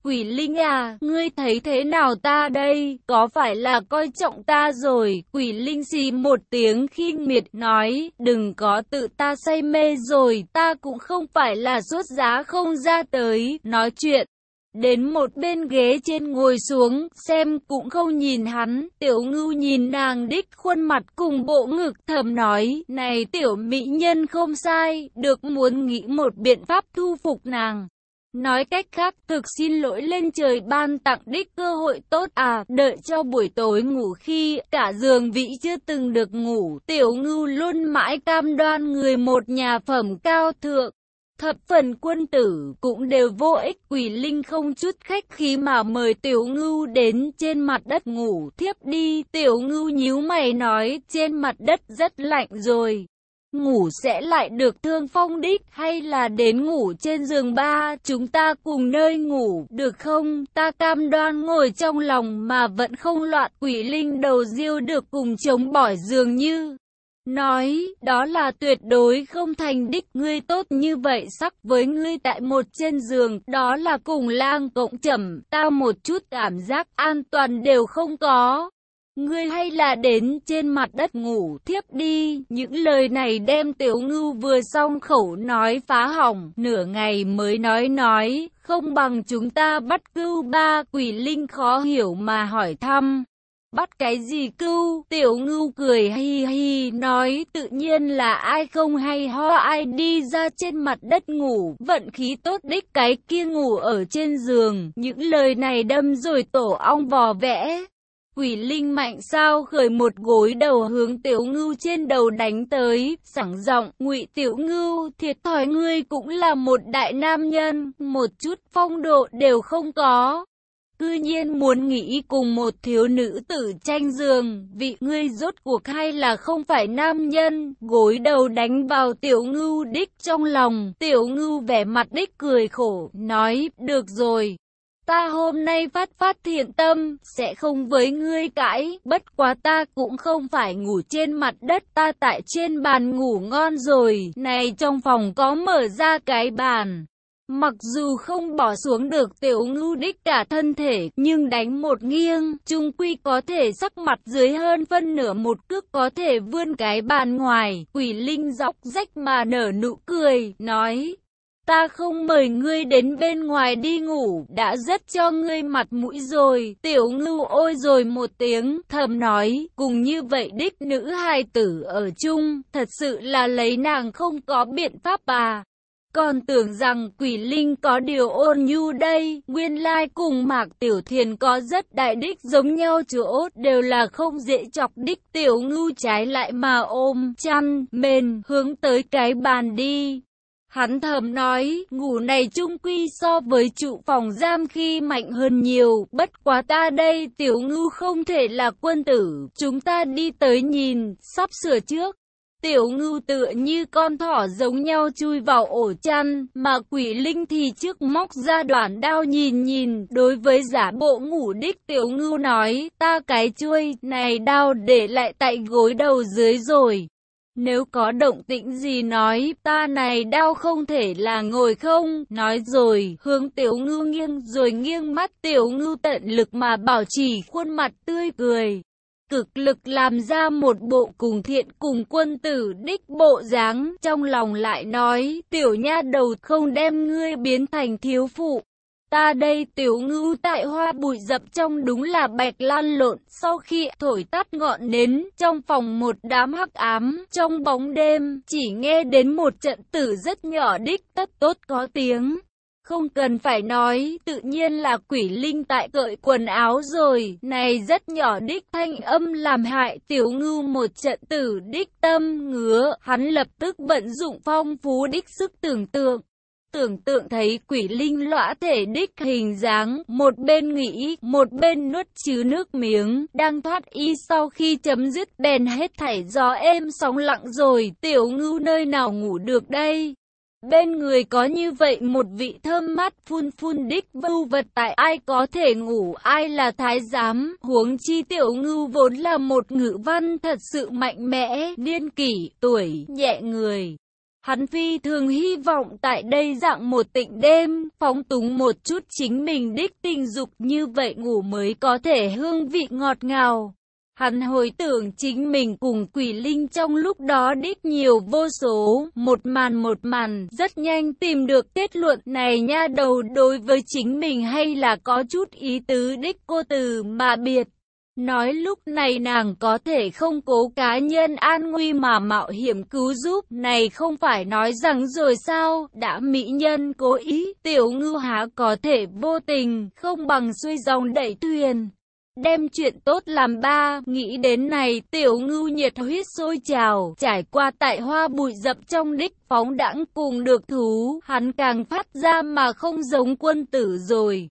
Quỷ Linh à, ngươi thấy thế nào ta đây, có phải là coi trọng ta rồi, quỷ Linh xì một tiếng khi miệt nói, đừng có tự ta say mê rồi, ta cũng không phải là suốt giá không ra tới, nói chuyện. Đến một bên ghế trên ngồi xuống, xem cũng không nhìn hắn, tiểu ngưu nhìn nàng đích khuôn mặt cùng bộ ngực thầm nói, này tiểu mỹ nhân không sai, được muốn nghĩ một biện pháp thu phục nàng. Nói cách khác, thực xin lỗi lên trời ban tặng đích cơ hội tốt à, đợi cho buổi tối ngủ khi cả giường vĩ chưa từng được ngủ, tiểu ngưu luôn mãi cam đoan người một nhà phẩm cao thượng. Thập phần quân tử cũng đều vô ích quỷ linh không chút khách khí mà mời tiểu ngưu đến trên mặt đất ngủ thiếp đi. Tiểu ngưu nhíu mày nói, trên mặt đất rất lạnh rồi. Ngủ sẽ lại được thương phong đích, hay là đến ngủ trên giường ba, chúng ta cùng nơi ngủ, được không ta cam đoan ngồi trong lòng mà vẫn không loạn quỷ linh đầu diêu được cùng chống bỏi giường như Nói, đó là tuyệt đối không thành đích ngươi tốt như vậy sắc với ngươi tại một trên giường, đó là cùng lang cộng chẩm tao một chút cảm giác an toàn đều không có. Ngươi hay là đến trên mặt đất ngủ thiếp đi, những lời này đem tiểu ngưu vừa xong khẩu nói phá hỏng, nửa ngày mới nói nói, không bằng chúng ta bắt cưu ba quỷ linh khó hiểu mà hỏi thăm. Bắt cái gì cưu? Tiểu ngưu cười hi hi nói tự nhiên là ai không hay ho ai đi ra trên mặt đất ngủ. Vận khí tốt đích cái kia ngủ ở trên giường. Những lời này đâm rồi tổ ong vò vẽ. Quỷ linh mạnh sao khởi một gối đầu hướng tiểu ngưu trên đầu đánh tới, sảng giọng, ngụy tiểu ngưu, thiệt thòi ngươi cũng là một đại nam nhân, một chút phong độ đều không có. Cư nhiên muốn nghĩ cùng một thiếu nữ tử tranh giường, vị ngươi rốt cuộc hay là không phải nam nhân, gối đầu đánh vào tiểu ngưu đích trong lòng, tiểu ngưu vẻ mặt đích cười khổ, nói, được rồi. Ta hôm nay phát phát thiện tâm, sẽ không với ngươi cãi, bất quá ta cũng không phải ngủ trên mặt đất, ta tại trên bàn ngủ ngon rồi, này trong phòng có mở ra cái bàn. Mặc dù không bỏ xuống được tiểu ngưu đích cả thân thể, nhưng đánh một nghiêng, trung quy có thể sắc mặt dưới hơn phân nửa một cước có thể vươn cái bàn ngoài. Quỷ linh dọc rách mà nở nụ cười, nói, ta không mời ngươi đến bên ngoài đi ngủ, đã rất cho ngươi mặt mũi rồi. Tiểu ngưu ôi rồi một tiếng, thầm nói, cùng như vậy đích nữ hài tử ở chung, thật sự là lấy nàng không có biện pháp bà. Còn tưởng rằng quỷ linh có điều ôn nhu đây, nguyên lai cùng mạc tiểu thiền có rất đại đích giống nhau chỗ, đều là không dễ chọc đích tiểu ngu trái lại mà ôm, chăn, mền, hướng tới cái bàn đi. Hắn thầm nói, ngủ này chung quy so với trụ phòng giam khi mạnh hơn nhiều, bất quá ta đây tiểu ngư không thể là quân tử, chúng ta đi tới nhìn, sắp sửa trước. Tiểu ngưu tựa như con thỏ giống nhau chui vào ổ chăn, mà quỷ linh thì trước móc ra đoạn đao nhìn nhìn, đối với giả bộ ngủ đích tiểu ngưu nói, ta cái chuôi, này đao để lại tại gối đầu dưới rồi. Nếu có động tĩnh gì nói, ta này đau không thể là ngồi không, nói rồi, hướng tiểu ngưu nghiêng rồi nghiêng mắt tiểu ngưu tận lực mà bảo trì khuôn mặt tươi cười cực lực làm ra một bộ cùng thiện cùng quân tử đích bộ dáng, trong lòng lại nói, tiểu nha đầu không đem ngươi biến thành thiếu phụ. Ta đây tiểu ngưu tại hoa bụi rậm trong đúng là bạch lan lộn, sau khi thổi tắt ngọn nến, trong phòng một đám hắc ám, trong bóng đêm, chỉ nghe đến một trận tử rất nhỏ đích tất tốt có tiếng. Không cần phải nói, tự nhiên là quỷ linh tại cởi quần áo rồi, này rất nhỏ đích thanh âm làm hại tiểu ngưu một trận tử đích tâm ngứa, hắn lập tức vận dụng phong phú đích sức tưởng tượng. Tưởng tượng thấy quỷ linh lõa thể đích hình dáng, một bên nghĩ, một bên nuốt chứ nước miếng, đang thoát y sau khi chấm dứt bèn hết thảy gió êm sóng lặng rồi, tiểu ngưu nơi nào ngủ được đây. Bên người có như vậy một vị thơm mát phun phun đích vưu vật tại ai có thể ngủ ai là thái giám, huống chi tiểu ngưu vốn là một ngữ văn thật sự mạnh mẽ, niên kỷ, tuổi, nhẹ người. Hắn phi thường hy vọng tại đây dạng một tịnh đêm, phóng túng một chút chính mình đích tình dục như vậy ngủ mới có thể hương vị ngọt ngào. Hắn hồi tưởng chính mình cùng quỷ linh trong lúc đó đích nhiều vô số, một màn một màn, rất nhanh tìm được kết luận này nha đầu đối với chính mình hay là có chút ý tứ đích cô từ mà biệt. Nói lúc này nàng có thể không cố cá nhân an nguy mà mạo hiểm cứu giúp, này không phải nói rằng rồi sao, đã mỹ nhân cố ý, tiểu ngư há có thể vô tình, không bằng xuôi dòng đẩy thuyền. Đem chuyện tốt làm ba, nghĩ đến này, tiểu ngưu nhiệt huyết sôi trào, trải qua tại hoa bụi dập trong đích phóng đãng cùng được thú, hắn càng phát ra mà không giống quân tử rồi.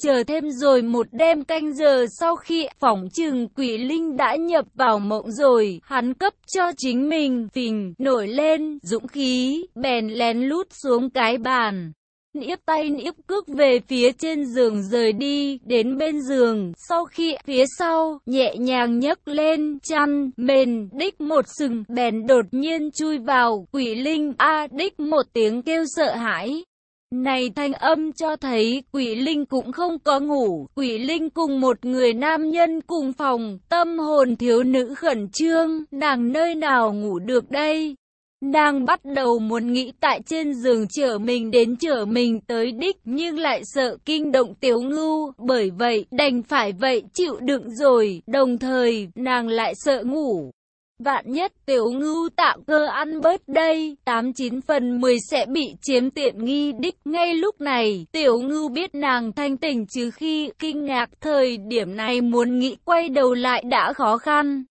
Chờ thêm rồi một đêm canh giờ sau khi phỏng trừng quỷ linh đã nhập vào mộng rồi, hắn cấp cho chính mình phình nổi lên, dũng khí, bèn lén lút xuống cái bàn. Niếp tay niếp cước về phía trên giường rời đi, đến bên giường, sau khi phía sau, nhẹ nhàng nhấc lên, chăn, mền, đích một sừng, bèn đột nhiên chui vào, quỷ linh, a đích một tiếng kêu sợ hãi. Này thanh âm cho thấy quỷ linh cũng không có ngủ, quỷ linh cùng một người nam nhân cùng phòng, tâm hồn thiếu nữ khẩn trương, nàng nơi nào ngủ được đây? Nàng bắt đầu muốn nghĩ tại trên giường chở mình đến chở mình tới đích nhưng lại sợ kinh động tiểu ngưu, bởi vậy đành phải vậy chịu đựng rồi, đồng thời nàng lại sợ ngủ. Vạn nhất tiểu ngưu tạo cơ ăn bớt đây, 89 phần 10 sẽ bị chiếm tiện nghi đích. Ngay lúc này, tiểu ngưu biết nàng thanh tỉnh chứ khi kinh ngạc thời điểm này muốn nghĩ quay đầu lại đã khó khăn.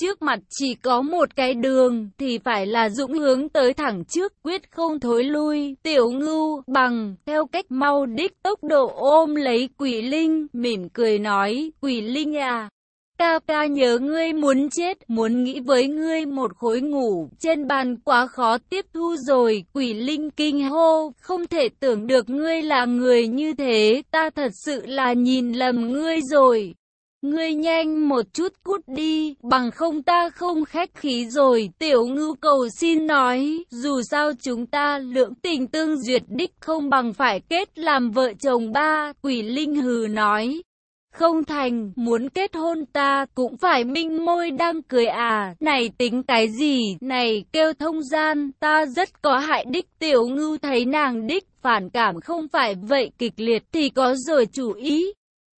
Trước mặt chỉ có một cái đường thì phải là dũng hướng tới thẳng trước quyết không thối lui. Tiểu ngưu bằng theo cách mau đích tốc độ ôm lấy quỷ linh mỉm cười nói quỷ linh à. Ca ca nhớ ngươi muốn chết, muốn nghĩ với ngươi một khối ngủ, trên bàn quá khó tiếp thu rồi, quỷ linh kinh hô, không thể tưởng được ngươi là người như thế, ta thật sự là nhìn lầm ngươi rồi. Ngươi nhanh một chút cút đi, bằng không ta không khách khí rồi. Tiểu ngư cầu xin nói, dù sao chúng ta lượng tình tương duyệt đích không bằng phải kết làm vợ chồng ba. Quỷ linh hừ nói. Không thành, muốn kết hôn ta cũng phải minh môi đang cười à, này tính cái gì, này kêu thông gian, ta rất có hại đích tiểu ngư thấy nàng đích, phản cảm không phải vậy kịch liệt thì có rồi chủ ý.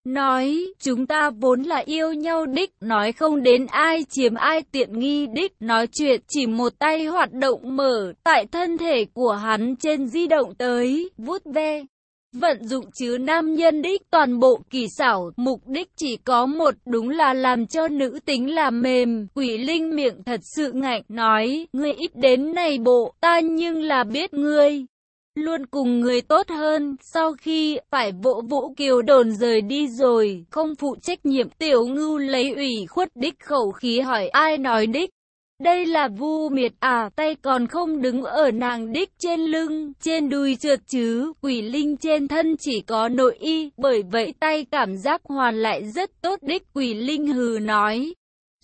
Nói, chúng ta vốn là yêu nhau đích, nói không đến ai chiếm ai tiện nghi đích, nói chuyện chỉ một tay hoạt động mở, tại thân thể của hắn trên di động tới, vuốt ve. Vận dụng chứ nam nhân đích toàn bộ kỳ xảo, mục đích chỉ có một đúng là làm cho nữ tính làm mềm. Quỷ linh miệng thật sự ngạnh, nói, ngươi ít đến này bộ, ta nhưng là biết ngươi luôn cùng người tốt hơn. Sau khi phải vỗ vũ kiều đồn rời đi rồi, không phụ trách nhiệm, tiểu ngưu lấy ủy khuất đích khẩu khí hỏi ai nói đích. Đây là vu miệt à, tay còn không đứng ở nàng đích trên lưng, trên đùi trượt chứ, quỷ linh trên thân chỉ có nội y, bởi vậy tay cảm giác hoàn lại rất tốt đích quỷ linh hừ nói.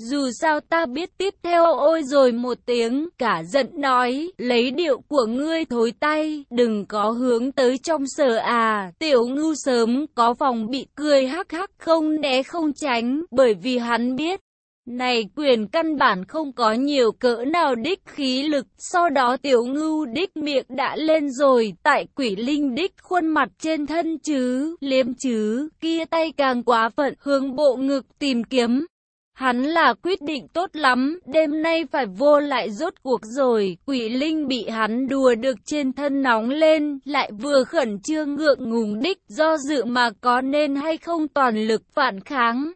Dù sao ta biết tiếp theo ôi rồi một tiếng, cả giận nói, lấy điệu của ngươi thối tay, đừng có hướng tới trong sở à, tiểu ngưu sớm có phòng bị cười hắc hắc không né không tránh, bởi vì hắn biết. Này quyền căn bản không có nhiều cỡ nào đích khí lực, sau đó tiểu ngưu đích miệng đã lên rồi, tại quỷ linh đích khuôn mặt trên thân chứ, liếm chứ, kia tay càng quá phận, hướng bộ ngực tìm kiếm. Hắn là quyết định tốt lắm, đêm nay phải vô lại rốt cuộc rồi, quỷ linh bị hắn đùa được trên thân nóng lên, lại vừa khẩn trương ngượng ngùng đích do dự mà có nên hay không toàn lực phản kháng.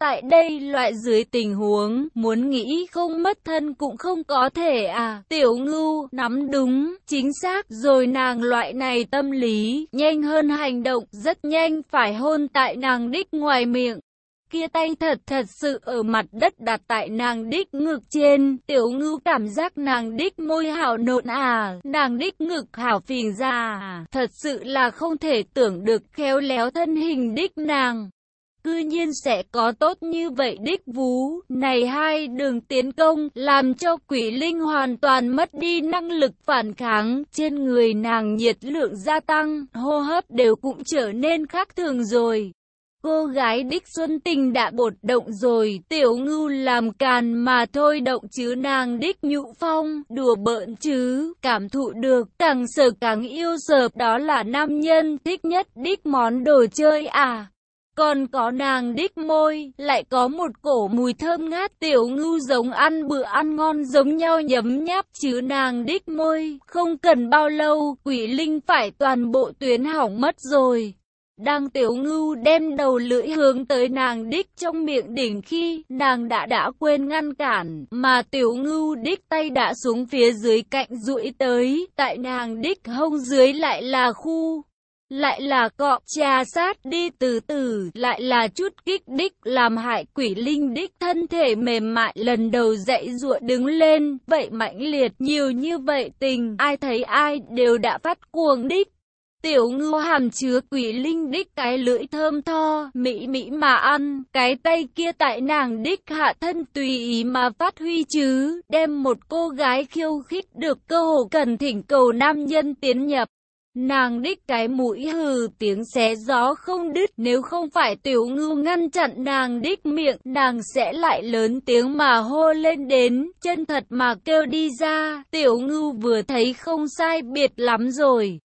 Tại đây loại dưới tình huống, muốn nghĩ không mất thân cũng không có thể à, tiểu ngưu, nắm đúng, chính xác, rồi nàng loại này tâm lý, nhanh hơn hành động, rất nhanh phải hôn tại nàng đích ngoài miệng. Kia tay thật thật sự ở mặt đất đặt tại nàng đích ngực trên, tiểu ngưu cảm giác nàng đích môi hảo nộn à, nàng đích ngực hảo phình ra à. thật sự là không thể tưởng được khéo léo thân hình đích nàng cư nhiên sẽ có tốt như vậy đích vú. Này hai đường tiến công làm cho quỷ linh hoàn toàn mất đi năng lực phản kháng. Trên người nàng nhiệt lượng gia tăng, hô hấp đều cũng trở nên khác thường rồi. Cô gái đích xuân tình đã bột động rồi, tiểu ngưu làm càn mà thôi động chứ nàng đích nhũ phong, đùa bợn chứ, cảm thụ được, càng sợ càng yêu sợp đó là nam nhân thích nhất đích món đồ chơi à. Còn có nàng đích môi, lại có một cổ mùi thơm ngát tiểu ngưu giống ăn bữa ăn ngon giống nhau nhấm nháp chứ nàng đích môi, không cần bao lâu, quỷ linh phải toàn bộ tuyến hỏng mất rồi. Đang tiểu ngưu đem đầu lưỡi hướng tới nàng đích trong miệng đỉnh khi nàng đã đã quên ngăn cản, mà tiểu ngưu đích tay đã xuống phía dưới cạnh rũi tới, tại nàng đích hông dưới lại là khu lại là cọ trà sát đi từ từ, lại là chút kích đích làm hại quỷ linh đích thân thể mềm mại lần đầu dậy ruộng đứng lên, vậy mãnh liệt nhiều như vậy tình, ai thấy ai đều đã phát cuồng đích. Tiểu ngư hàm chứa quỷ linh đích cái lưỡi thơm tho, mỹ mỹ mà ăn, cái tay kia tại nàng đích hạ thân tùy ý mà phát huy chứ, đem một cô gái khiêu khích được cơ hồ cần thỉnh cầu nam nhân tiến nhập. Nàng đích cái mũi hừ tiếng xé gió không đứt. Nếu không phải tiểu ngư ngăn chặn nàng đích miệng nàng sẽ lại lớn tiếng mà hô lên đến. Chân thật mà kêu đi ra. Tiểu ngư vừa thấy không sai biệt lắm rồi.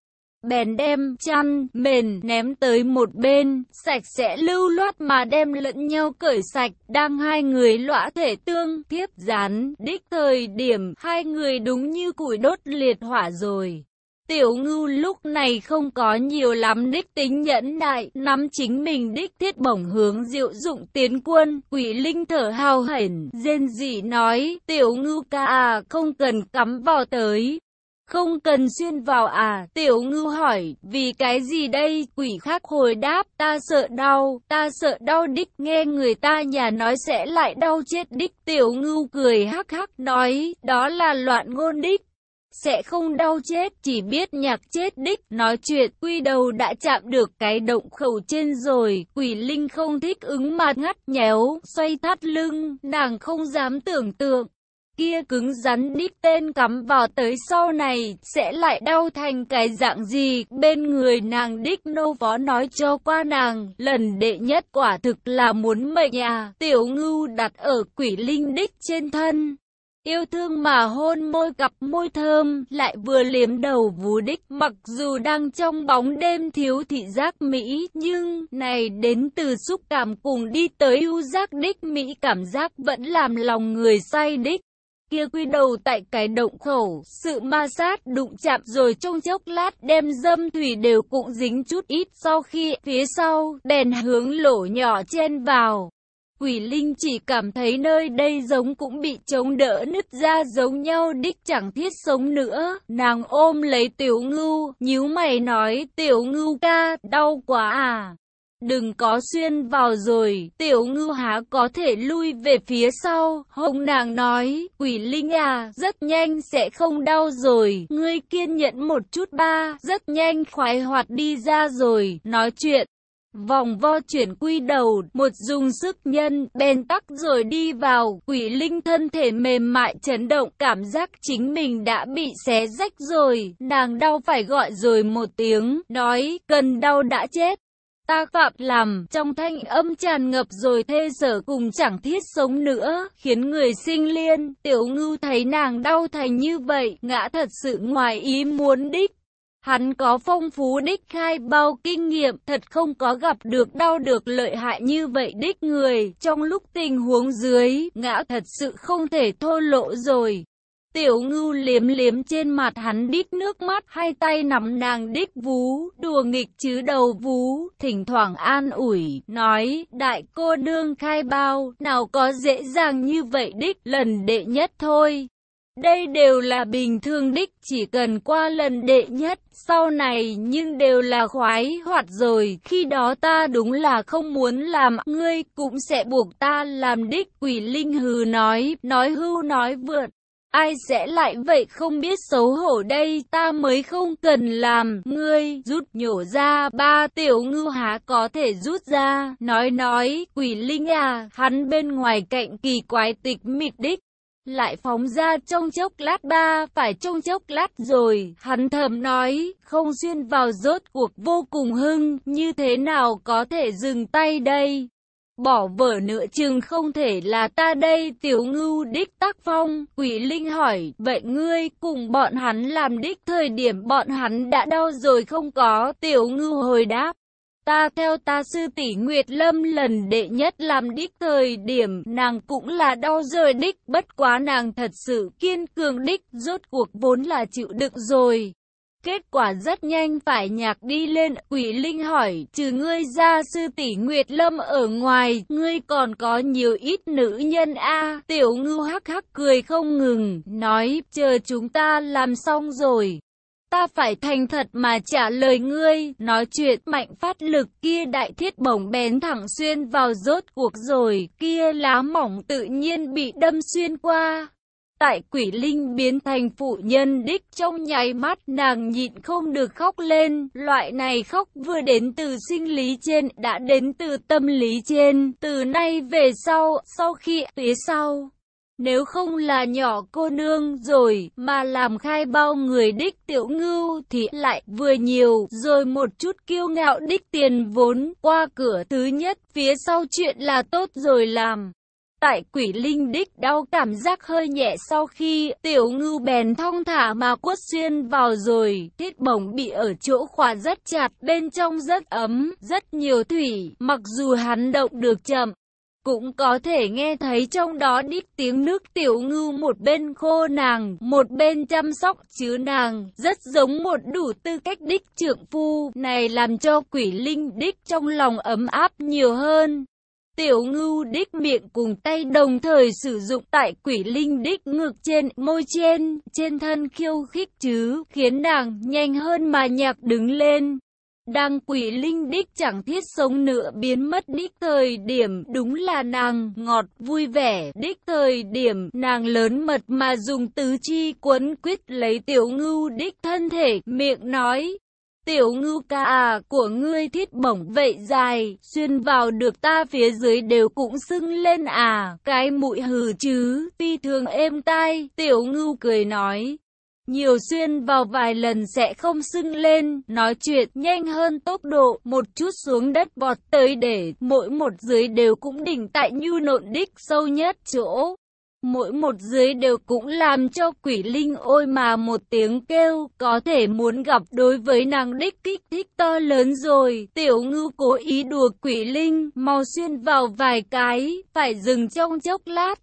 Bèn đem chăn, mền ném tới một bên, sạch sẽ lưu loát mà đem lẫn nhau cởi sạch, đang hai người lõa thể tương, tiếp dán đích thời điểm, hai người đúng như củi đốt liệt hỏa rồi. Tiểu ngưu lúc này không có nhiều lắm đích tính nhẫn đại, nắm chính mình đích thiết bổng hướng diệu dụng tiến quân, quỷ linh thở hào hển, rên dị nói, tiểu ngưu ca à, không cần cắm vào tới. Không cần xuyên vào à, tiểu ngưu hỏi, vì cái gì đây, quỷ khác hồi đáp, ta sợ đau, ta sợ đau đích, nghe người ta nhà nói sẽ lại đau chết đích, tiểu ngưu cười hắc hắc nói, đó là loạn ngôn đích. Sẽ không đau chết, chỉ biết nhạc chết đích. Nói chuyện, quy đầu đã chạm được cái động khẩu trên rồi, quỷ linh không thích ứng mà ngắt nhéo, xoay thắt lưng, nàng không dám tưởng tượng. Kia cứng rắn đích tên cắm vào tới sau này, sẽ lại đau thành cái dạng gì, bên người nàng đích nô phó nói cho qua nàng, lần đệ nhất quả thực là muốn mệnh nhà, tiểu ngưu đặt ở quỷ linh đích trên thân, Yêu thương mà hôn môi gặp môi thơm, lại vừa liếm đầu vú đích, mặc dù đang trong bóng đêm thiếu thị giác Mỹ, nhưng này đến từ xúc cảm cùng đi tới ưu giác đích Mỹ cảm giác vẫn làm lòng người say đích. Kia quy đầu tại cái động khẩu, sự ma sát đụng chạm rồi trong chốc lát đem dâm thủy đều cũng dính chút ít sau khi phía sau, đèn hướng lỗ nhỏ chen vào. Quỷ Linh chỉ cảm thấy nơi đây giống cũng bị chống đỡ nứt ra giống nhau đích chẳng thiết sống nữa. Nàng ôm lấy tiểu ngưu, nhíu mày nói tiểu ngưu ca, đau quá à. Đừng có xuyên vào rồi, tiểu ngư há có thể lui về phía sau. Hồng nàng nói, quỷ linh à, rất nhanh sẽ không đau rồi. Ngươi kiên nhẫn một chút ba, rất nhanh khoái hoạt đi ra rồi. Nói chuyện, Vòng vo chuyển quy đầu, một dùng sức nhân, bèn tắc rồi đi vào, quỷ linh thân thể mềm mại chấn động, cảm giác chính mình đã bị xé rách rồi, nàng đau phải gọi rồi một tiếng, nói, cần đau đã chết. Ta phạm làm, trong thanh âm tràn ngập rồi thê sở cùng chẳng thiết sống nữa, khiến người sinh liên, tiểu ngưu thấy nàng đau thành như vậy, ngã thật sự ngoài ý muốn đích. Hắn có phong phú đích khai bao kinh nghiệm, thật không có gặp được đau được lợi hại như vậy đích người. Trong lúc tình huống dưới, ngã thật sự không thể thô lộ rồi. Tiểu ngưu liếm liếm trên mặt hắn đít nước mắt, hai tay nắm nàng đích vú, đùa nghịch chứ đầu vú, thỉnh thoảng an ủi, nói, đại cô đương khai bao, nào có dễ dàng như vậy đích, lần đệ nhất thôi. Đây đều là bình thường đích, chỉ cần qua lần đệ nhất, sau này nhưng đều là khoái hoạt rồi, khi đó ta đúng là không muốn làm, ngươi cũng sẽ buộc ta làm đích, quỷ linh hừ nói, nói hưu nói vượt. Ai sẽ lại vậy không biết xấu hổ đây, ta mới không cần làm, ngươi, rút nhổ ra, ba tiểu ngư há có thể rút ra, nói nói, quỷ linh à, hắn bên ngoài cạnh kỳ quái tịch mịt đích. Lại phóng ra trong chốc lát ba, phải trong chốc lát rồi, hắn thầm nói, không xuyên vào rốt cuộc vô cùng hưng, như thế nào có thể dừng tay đây? Bỏ vở nữa chừng không thể là ta đây tiểu ngưu đích tác phong. Quỷ Linh hỏi, vậy ngươi cùng bọn hắn làm đích thời điểm bọn hắn đã đau rồi không có. Tiểu ngưu hồi đáp. Ta theo ta sư tỷ Nguyệt Lâm lần đệ nhất làm đích thời điểm nàng cũng là đau rồi đích bất quá nàng thật sự kiên cường đích rốt cuộc vốn là chịu đựng rồi. Kết quả rất nhanh phải nhạc đi lên, quỷ linh hỏi, trừ ngươi ra sư tỷ Nguyệt Lâm ở ngoài, ngươi còn có nhiều ít nữ nhân a Tiểu ngư hắc hắc cười không ngừng, nói, chờ chúng ta làm xong rồi. Ta phải thành thật mà trả lời ngươi, nói chuyện mạnh phát lực kia đại thiết bổng bén thẳng xuyên vào rốt cuộc rồi, kia lá mỏng tự nhiên bị đâm xuyên qua. Tại quỷ linh biến thành phụ nhân đích trong nháy mắt nàng nhịn không được khóc lên. Loại này khóc vừa đến từ sinh lý trên đã đến từ tâm lý trên. Từ nay về sau, sau khi phía sau. Nếu không là nhỏ cô nương rồi mà làm khai bao người đích tiểu ngưu thì lại vừa nhiều rồi một chút kiêu ngạo đích tiền vốn qua cửa thứ nhất phía sau chuyện là tốt rồi làm. Tại quỷ linh đích đau cảm giác hơi nhẹ sau khi tiểu ngưu bèn thong thả mà quất xuyên vào rồi, thiết bổng bị ở chỗ khóa rất chặt, bên trong rất ấm, rất nhiều thủy, mặc dù hắn động được chậm. Cũng có thể nghe thấy trong đó đích tiếng nước tiểu ngưu một bên khô nàng, một bên chăm sóc chứ nàng, rất giống một đủ tư cách đích trượng phu, này làm cho quỷ linh đích trong lòng ấm áp nhiều hơn. Tiểu ngưu đích miệng cùng tay đồng thời sử dụng tại quỷ linh đích ngực trên, môi trên, trên thân khiêu khích chứ, khiến nàng nhanh hơn mà nhạc đứng lên. Đang quỷ linh đích chẳng thiết sống nữa biến mất đích thời điểm đúng là nàng ngọt vui vẻ đích thời điểm nàng lớn mật mà dùng tứ chi quấn quyết lấy tiểu ngưu đích thân thể miệng nói Tiểu ngưu ca à, của ngươi thiết bổng vậy dài, xuyên vào được ta phía dưới đều cũng sưng lên à, cái mũi hừ chứ, phi thường êm tai, tiểu ngưu cười nói. Nhiều xuyên vào vài lần sẽ không sưng lên, nói chuyện nhanh hơn tốc độ, một chút xuống đất bọt tới để mỗi một dưới đều cũng đỉnh tại nhu nộn đích sâu nhất chỗ. Mỗi một dưới đều cũng làm cho quỷ linh ôi mà một tiếng kêu, có thể muốn gặp đối với nàng đích kích thích to lớn rồi. Tiểu ngư cố ý đùa quỷ linh, mau xuyên vào vài cái, phải dừng trong chốc lát.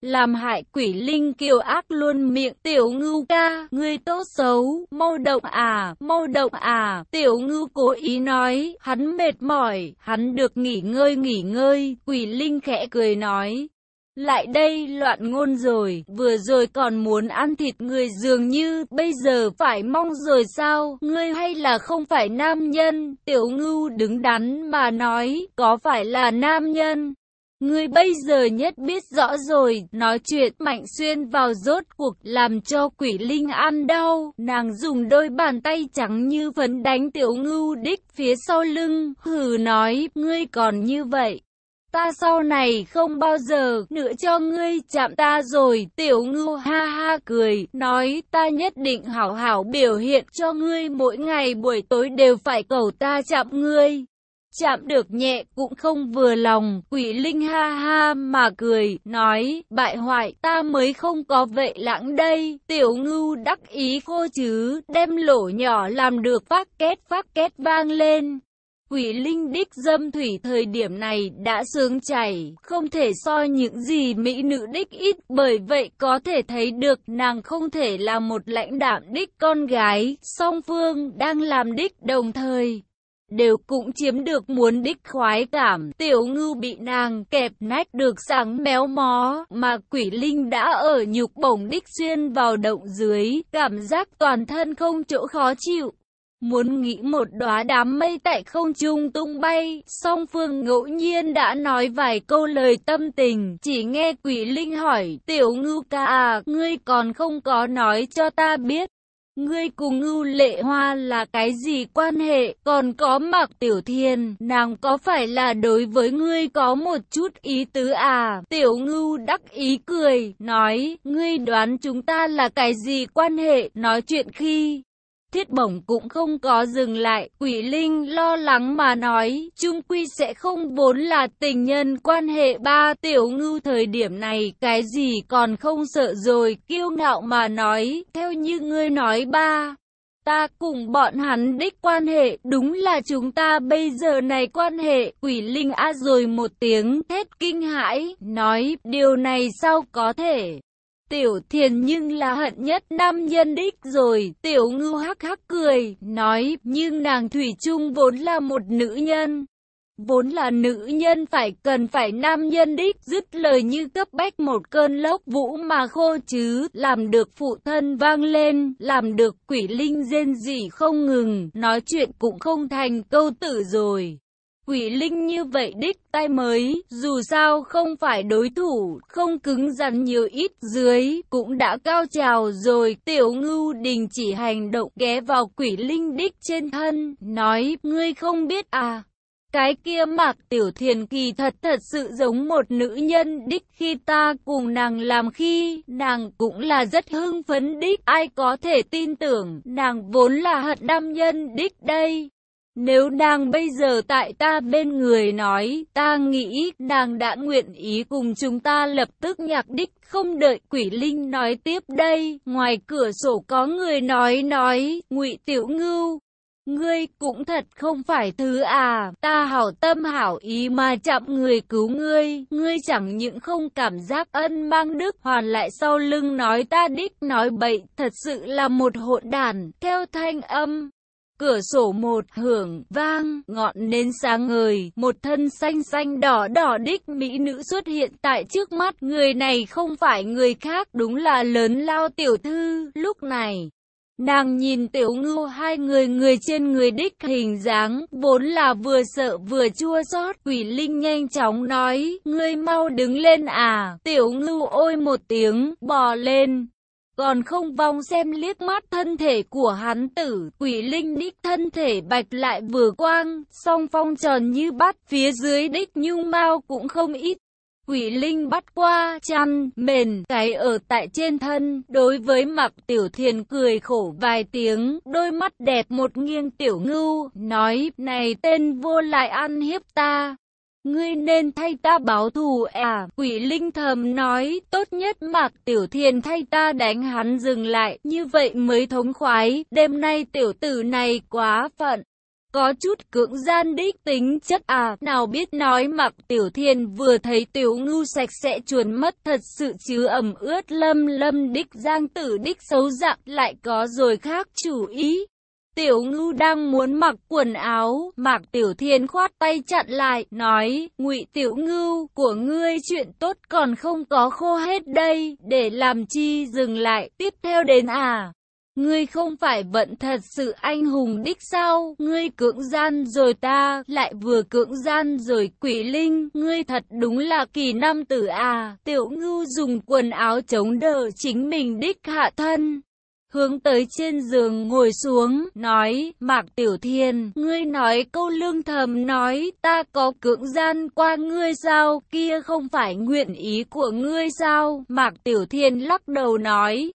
Làm hại quỷ linh kiều ác luôn miệng tiểu ngư ca, ngươi tốt xấu, mau động à, mau động à, tiểu ngư cố ý nói, hắn mệt mỏi, hắn được nghỉ ngơi nghỉ ngơi, quỷ linh khẽ cười nói, lại đây loạn ngôn rồi, vừa rồi còn muốn ăn thịt người dường như, bây giờ phải mong rồi sao, ngươi hay là không phải nam nhân, tiểu ngưu đứng đắn mà nói, có phải là nam nhân. Ngươi bây giờ nhất biết rõ rồi, nói chuyện mạnh xuyên vào rốt cuộc làm cho quỷ linh ăn đau, nàng dùng đôi bàn tay trắng như phấn đánh tiểu ngưu đích phía sau lưng, hừ nói, ngươi còn như vậy ta sau này không bao giờ nữa cho ngươi chạm ta rồi. Tiểu ngưu ha ha cười, nói ta nhất định hảo hảo biểu hiện cho ngươi mỗi ngày buổi tối đều phải cầu ta chạm ngươi. Chạm được nhẹ cũng không vừa lòng, quỷ linh ha ha mà cười, nói, bại hoại ta mới không có vậy lãng đây, tiểu ngưu đắc ý khô chứ, đem lỗ nhỏ làm được phát kết phát kết vang lên. Quỷ linh đích dâm thủy thời điểm này đã sướng chảy, không thể so những gì mỹ nữ đích ít, bởi vậy có thể thấy được nàng không thể là một lãnh đạm đích con gái, song phương đang làm đích đồng thời. đều cũng chiếm được muốn đích khoái cảm. Tiểu ngưu bị nàng kẹp nách được sáng méo mó, mà quỷ linh đã ở nhục bổng đích xuyên vào động dưới, cảm giác toàn thân không chỗ khó chịu. Muốn nghĩ một đóa đám mây tại không trung tung bay, song phương ngẫu nhiên đã nói vài câu lời tâm tình, chỉ nghe quỷ linh hỏi, tiểu ngưu ca à, ngươi còn không có nói cho ta biết. Ngươi cùng ngưu lệ hoa là cái gì quan hệ, còn có mặc tiểu thiên, nàng có phải là đối với ngươi có một chút ý tứ à? Tiểu ngưu đắc ý cười, nói, ngươi đoán chúng ta là cái gì quan hệ, nói chuyện khi... Thiết bổng cũng không có dừng lại, quỷ linh lo lắng mà nói, Chung quy sẽ không vốn là tình nhân quan hệ ba tiểu ngưu thời điểm này, cái gì còn không sợ rồi, kiêu ngạo mà nói, theo như ngươi nói ba. Ta cùng bọn hắn đích quan hệ, đúng là chúng ta bây giờ này quan hệ, quỷ linh a rồi một tiếng thét kinh hãi, nói, điều này sao có thể. Tiểu thiền nhưng là hận nhất nam nhân đích rồi, tiểu ngưu hắc hắc cười, nói, nhưng nàng Thủy chung vốn là một nữ nhân. Vốn là nữ nhân phải cần phải nam nhân đích, dứt lời như cấp bách một cơn lốc vũ mà khô chứ, làm được phụ thân vang lên, làm được quỷ linh rên rỉ không ngừng, nói chuyện cũng không thành câu tử rồi. Quỷ linh như vậy đích tay mới, dù sao không phải đối thủ, không cứng rắn nhiều ít dưới, cũng đã cao trào rồi. Tiểu ngưu đình chỉ hành động ghé vào quỷ linh đích trên thân, nói, ngươi không biết à. Cái kia mặc tiểu thiền kỳ thật thật sự giống một nữ nhân đích khi ta cùng nàng làm khi, nàng cũng là rất hưng phấn đích, ai có thể tin tưởng, nàng vốn là hận nam nhân đích đây. Nếu nàng bây giờ tại ta bên người nói, ta nghĩ nàng đã nguyện ý cùng chúng ta lập tức nhạc đích, không đợi quỷ linh nói tiếp đây. Ngoài cửa sổ có người nói nói, ngụy Tiểu Ngưu, Ngươi cũng thật không phải thứ à, ta hảo tâm hảo ý mà chậm người cứu ngươi, ngươi chẳng những không cảm giác ân mang đức hoàn lại sau lưng nói ta đích nói bậy, thật sự là một hỗn đàn, theo thanh âm. Cửa sổ một hưởng, vang, ngọn nến sáng ngời, một thân xanh xanh đỏ đỏ đích mỹ nữ xuất hiện tại trước mắt. Người này không phải người khác, đúng là lớn lao tiểu thư. Lúc này, nàng nhìn tiểu ngưu hai người người trên người đích hình dáng, vốn là vừa sợ vừa chua xót Quỷ Linh nhanh chóng nói, ngươi mau đứng lên à. Tiểu ngưu ôi một tiếng, bò lên còn không vong xem liếc mắt thân thể của hắn tử, quỷ linh đích thân thể bạch lại vừa quang, song phong tròn như bắt, phía dưới đích nhung mau cũng không ít. Quỷ linh bắt qua, chăn, mền, cái ở tại trên thân, đối với mặc tiểu thiền cười khổ vài tiếng, đôi mắt đẹp một nghiêng tiểu ngưu, nói, này tên vô lại ăn hiếp ta, Ngươi nên thay ta báo thù à, quỷ linh thầm nói, tốt nhất mặc tiểu thiền thay ta đánh hắn dừng lại, như vậy mới thống khoái, đêm nay tiểu tử này quá phận. Có chút cưỡng gian đích tính chất à, nào biết nói mặc tiểu thiền vừa thấy tiểu ngu sạch sẽ chuồn mất thật sự chứ ẩm ướt lâm lâm đích giang tử đích xấu dạng lại có rồi khác chủ ý. Tiểu Ngư đang muốn mặc quần áo, Mạc Tiểu Thiên khoát tay chặn lại, nói, ngụy Tiểu Ngư của ngươi chuyện tốt còn không có khô hết đây, để làm chi dừng lại, tiếp theo đến à. Ngươi không phải vận thật sự anh hùng đích sao, ngươi cưỡng gian rồi ta, lại vừa cưỡng gian rồi quỷ linh, ngươi thật đúng là kỳ nam tử à, tiểu ngưu dùng quần áo chống đỡ chính mình đích hạ thân, hướng tới trên giường ngồi xuống, nói, Mạc Tiểu Thiên, ngươi nói câu lương thầm nói, ta có cưỡng gian qua ngươi sao, kia không phải nguyện ý của ngươi sao, Mạc Tiểu Thiên lắc đầu nói.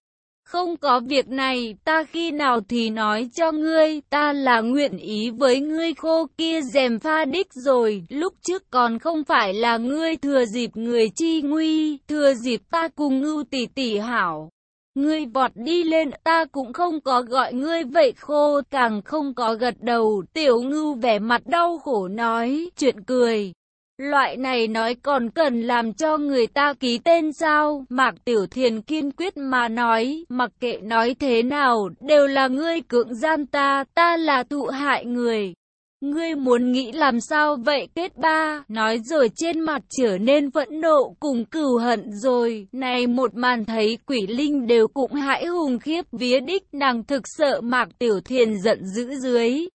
Không có việc này, ta khi nào thì nói cho ngươi, ta là nguyện ý với ngươi khô kia dèm pha đích rồi, lúc trước còn không phải là ngươi thừa dịp người chi nguy, thừa dịp ta cùng ngưu tỷ tỷ hảo. Ngươi vọt đi lên, ta cũng không có gọi ngươi vậy khô, càng không có gật đầu. Tiểu ngưu vẻ mặt đau khổ nói, chuyện cười. Loại này nói còn cần làm cho người ta ký tên sao? Mạc Tiểu Thiền kiên quyết mà nói, mặc kệ nói thế nào, đều là ngươi cưỡng gian ta, ta là thụ hại người. Ngươi muốn nghĩ làm sao vậy kết ba, nói rồi trên mặt trở nên vẫn nộ cùng cừu hận rồi, này một màn thấy quỷ linh đều cũng hãi hùng khiếp vía đích nàng thực sợ mạc tiểu thiền giận dữ dưới.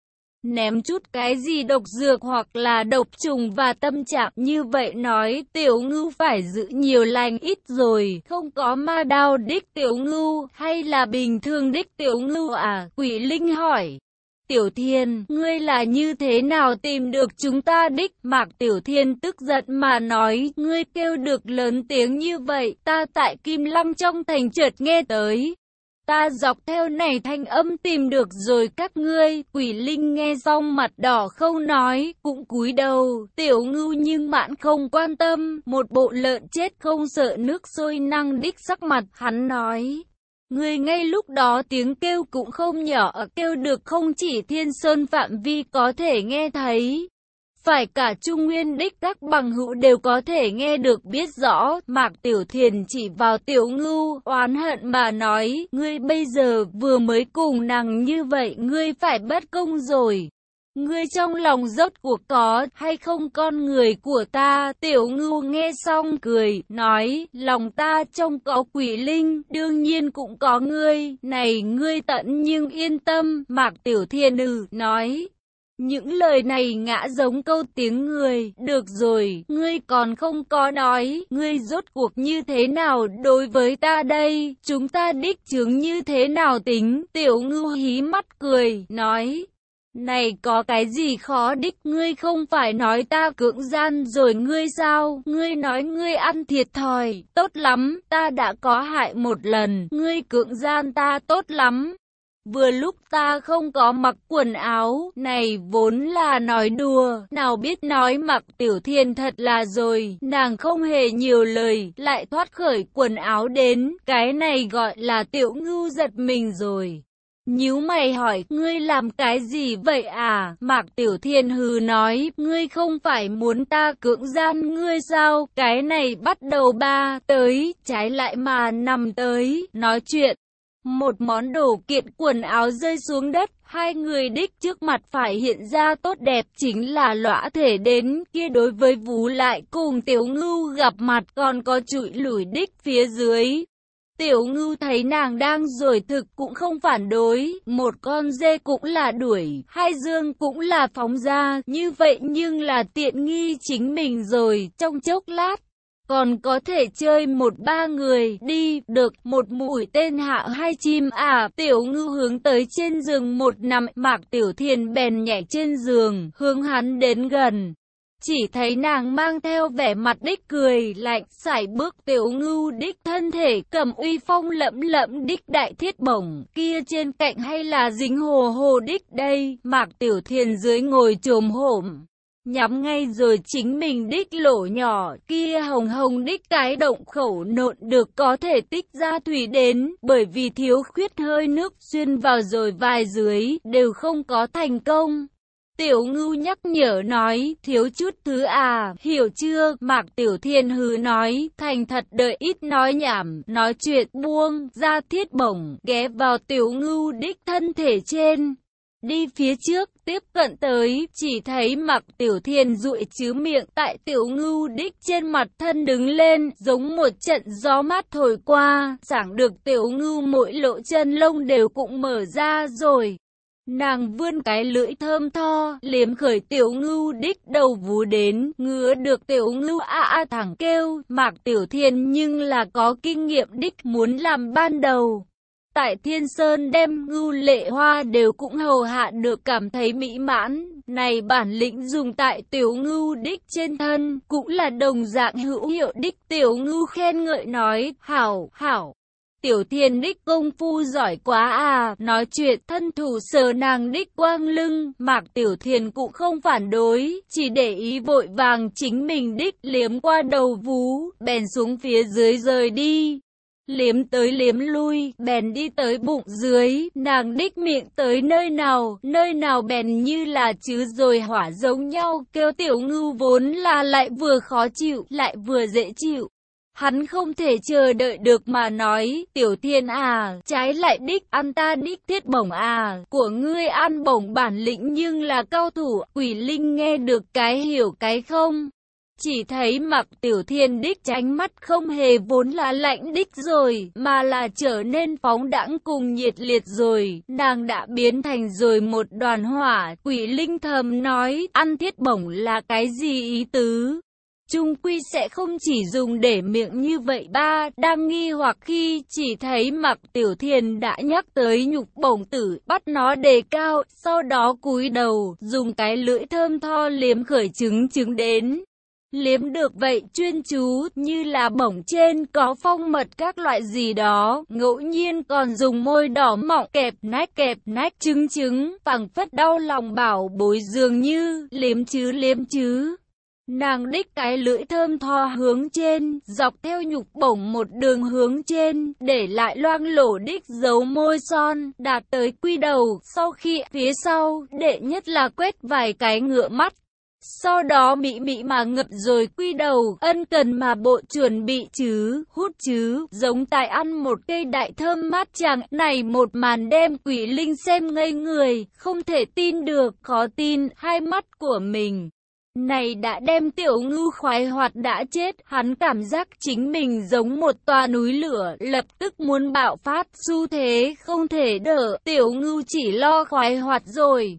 Ném chút cái gì độc dược hoặc là độc trùng và tâm trạng như vậy nói tiểu ngưu phải giữ nhiều lành ít rồi, không có ma đao đích tiểu ngưu hay là bình thường đích tiểu ngưu à, quỷ linh hỏi. Tiểu Thiên, ngươi là như thế nào tìm được chúng ta đích? Mạc Tiểu Thiên tức giận mà nói, ngươi kêu được lớn tiếng như vậy, ta tại Kim Lăng trong thành chợt nghe tới. Ta dọc theo này thanh âm tìm được rồi các ngươi, quỷ linh nghe xong mặt đỏ không nói, cũng cúi đầu, tiểu ngưu nhưng mãn không quan tâm, một bộ lợn chết không sợ nước sôi năng đích sắc mặt, hắn nói. Người ngay lúc đó tiếng kêu cũng không nhỏ ờ, kêu được không chỉ thiên sơn phạm vi có thể nghe thấy. Phải cả Trung Nguyên đích các bằng hữu đều có thể nghe được biết rõ, Mạc Tiểu Thiền chỉ vào Tiểu Ngưu, oán hận mà nói, ngươi bây giờ vừa mới cùng nàng như vậy, ngươi phải bất công rồi. Ngươi trong lòng rốt cuộc có hay không con người của ta? Tiểu ngưu nghe xong cười, nói, lòng ta trong có quỷ linh, đương nhiên cũng có ngươi. Này ngươi tận nhưng yên tâm, mạc tiểu thiên ư, nói. Những lời này ngã giống câu tiếng người, được rồi, ngươi còn không có nói, ngươi rốt cuộc như thế nào đối với ta đây, chúng ta đích chứng như thế nào tính, tiểu ngưu hí mắt cười, nói, này có cái gì khó đích? Ngươi không phải nói ta cưỡng gian rồi ngươi sao? Ngươi nói ngươi ăn thiệt thòi, tốt lắm, ta đã có hại một lần, ngươi cưỡng gian ta tốt lắm. Vừa lúc ta không có mặc quần áo, này vốn là nói đùa, nào biết nói mặc tiểu thiên thật là rồi, nàng không hề nhiều lời, lại thoát khởi quần áo đến, cái này gọi là tiểu ngưu giật mình rồi. Nhíu mày hỏi, ngươi làm cái gì vậy à? Mạc Tiểu Thiên hừ nói, ngươi không phải muốn ta cưỡng gian ngươi sao? Cái này bắt đầu ba, tới, trái lại mà nằm tới, nói chuyện. Một món đồ kiện quần áo rơi xuống đất, hai người đích trước mặt phải hiện ra tốt đẹp chính là lõa thể đến kia đối với vú lại cùng tiểu ngưu gặp mặt còn có trụi lủi đích phía dưới. Tiểu ngưu thấy nàng đang rồi thực cũng không phản đối, một con dê cũng là đuổi, hai dương cũng là phóng ra, như vậy nhưng là tiện nghi chính mình rồi, trong chốc lát. Còn có thể chơi một ba người, đi, được, một mũi tên hạ hai chim à, tiểu ngưu hướng tới trên giường một nằm, mạc tiểu thiền bèn nhảy trên giường, hướng hắn đến gần. Chỉ thấy nàng mang theo vẻ mặt đích cười lạnh, sải bước tiểu ngưu đích thân thể cầm uy phong lẫm lẫm đích đại thiết bổng, kia trên cạnh hay là dính hồ hồ đích đây, mạc tiểu thiền dưới ngồi trồm hổm. Nhắm ngay rồi chính mình đích lỗ nhỏ, kia hồng hồng đích cái động khẩu nộn được có thể tích ra thủy đến, bởi vì thiếu khuyết hơi nước xuyên vào rồi vài dưới, đều không có thành công. Tiểu ngưu nhắc nhở nói, thiếu chút thứ à, hiểu chưa? Mạc Tiểu Thiên hứ nói, thành thật đợi ít nói nhảm, nói chuyện buông, ra thiết bổng, ghé vào tiểu ngưu đích thân thể trên. Đi phía trước, tiếp cận tới, chỉ thấy mặc tiểu thiên rụi chứ miệng tại tiểu ngưu đích trên mặt thân đứng lên, giống một trận gió mát thổi qua, chẳng được tiểu ngưu mỗi lỗ chân lông đều cũng mở ra rồi. Nàng vươn cái lưỡi thơm tho, liếm khởi tiểu ngưu đích đầu vú đến, ngứa được tiểu ngưu a a thẳng kêu, mạc tiểu thiên nhưng là có kinh nghiệm đích muốn làm ban đầu. Tại thiên sơn đem ngưu lệ hoa đều cũng hầu hạ được cảm thấy mỹ mãn, này bản lĩnh dùng tại tiểu ngưu đích trên thân, cũng là đồng dạng hữu hiệu đích tiểu ngưu khen ngợi nói, hảo, hảo. Tiểu thiên đích công phu giỏi quá à, nói chuyện thân thủ sờ nàng đích quang lưng, mạc tiểu thiên cũng không phản đối, chỉ để ý vội vàng chính mình đích liếm qua đầu vú, bèn xuống phía dưới rời đi. Liếm tới liếm lui, bèn đi tới bụng dưới, nàng đích miệng tới nơi nào, nơi nào bèn như là chứ rồi hỏa giống nhau, kêu tiểu ngưu vốn là lại vừa khó chịu, lại vừa dễ chịu. Hắn không thể chờ đợi được mà nói, tiểu thiên à, trái lại đích ăn ta đích thiết bổng à, của ngươi ăn bổng bản lĩnh nhưng là cao thủ, quỷ linh nghe được cái hiểu cái không. Chỉ thấy mặc tiểu thiên đích tránh mắt không hề vốn là lạnh đích rồi, mà là trở nên phóng đãng cùng nhiệt liệt rồi, nàng đã biến thành rồi một đoàn hỏa, quỷ linh thầm nói, ăn thiết bổng là cái gì ý tứ? Trung quy sẽ không chỉ dùng để miệng như vậy ba, đang nghi hoặc khi chỉ thấy mặc tiểu thiền đã nhắc tới nhục bổng tử, bắt nó đề cao, sau đó cúi đầu, dùng cái lưỡi thơm tho liếm khởi trứng trứng đến. Liếm được vậy chuyên chú như là bổng trên có phong mật các loại gì đó, ngẫu nhiên còn dùng môi đỏ mọng kẹp nách kẹp nách trứng trứng, phẳng phất đau lòng bảo bối dường như, liếm chứ liếm chứ. Nàng đích cái lưỡi thơm tho hướng trên, dọc theo nhục bổng một đường hướng trên, để lại loang lổ đích dấu môi son, đạt tới quy đầu, sau khi phía sau, đệ nhất là quét vài cái ngựa mắt. Sau đó mị mị mà ngập rồi quy đầu, ân cần mà bộ chuẩn bị chứ, hút chứ, giống tài ăn một cây đại thơm mát chàng, này một màn đêm quỷ linh xem ngây người, không thể tin được, khó tin, hai mắt của mình. Này đã đem tiểu ngư khoái hoạt đã chết, hắn cảm giác chính mình giống một tòa núi lửa, lập tức muốn bạo phát, xu thế không thể đỡ, tiểu ngư chỉ lo khoái hoạt rồi.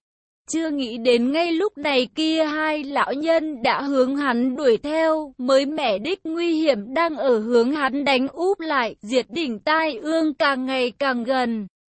Chưa nghĩ đến ngay lúc này kia hai lão nhân đã hướng hắn đuổi theo, mới mẻ đích nguy hiểm đang ở hướng hắn đánh úp lại, diệt đỉnh tai ương càng ngày càng gần.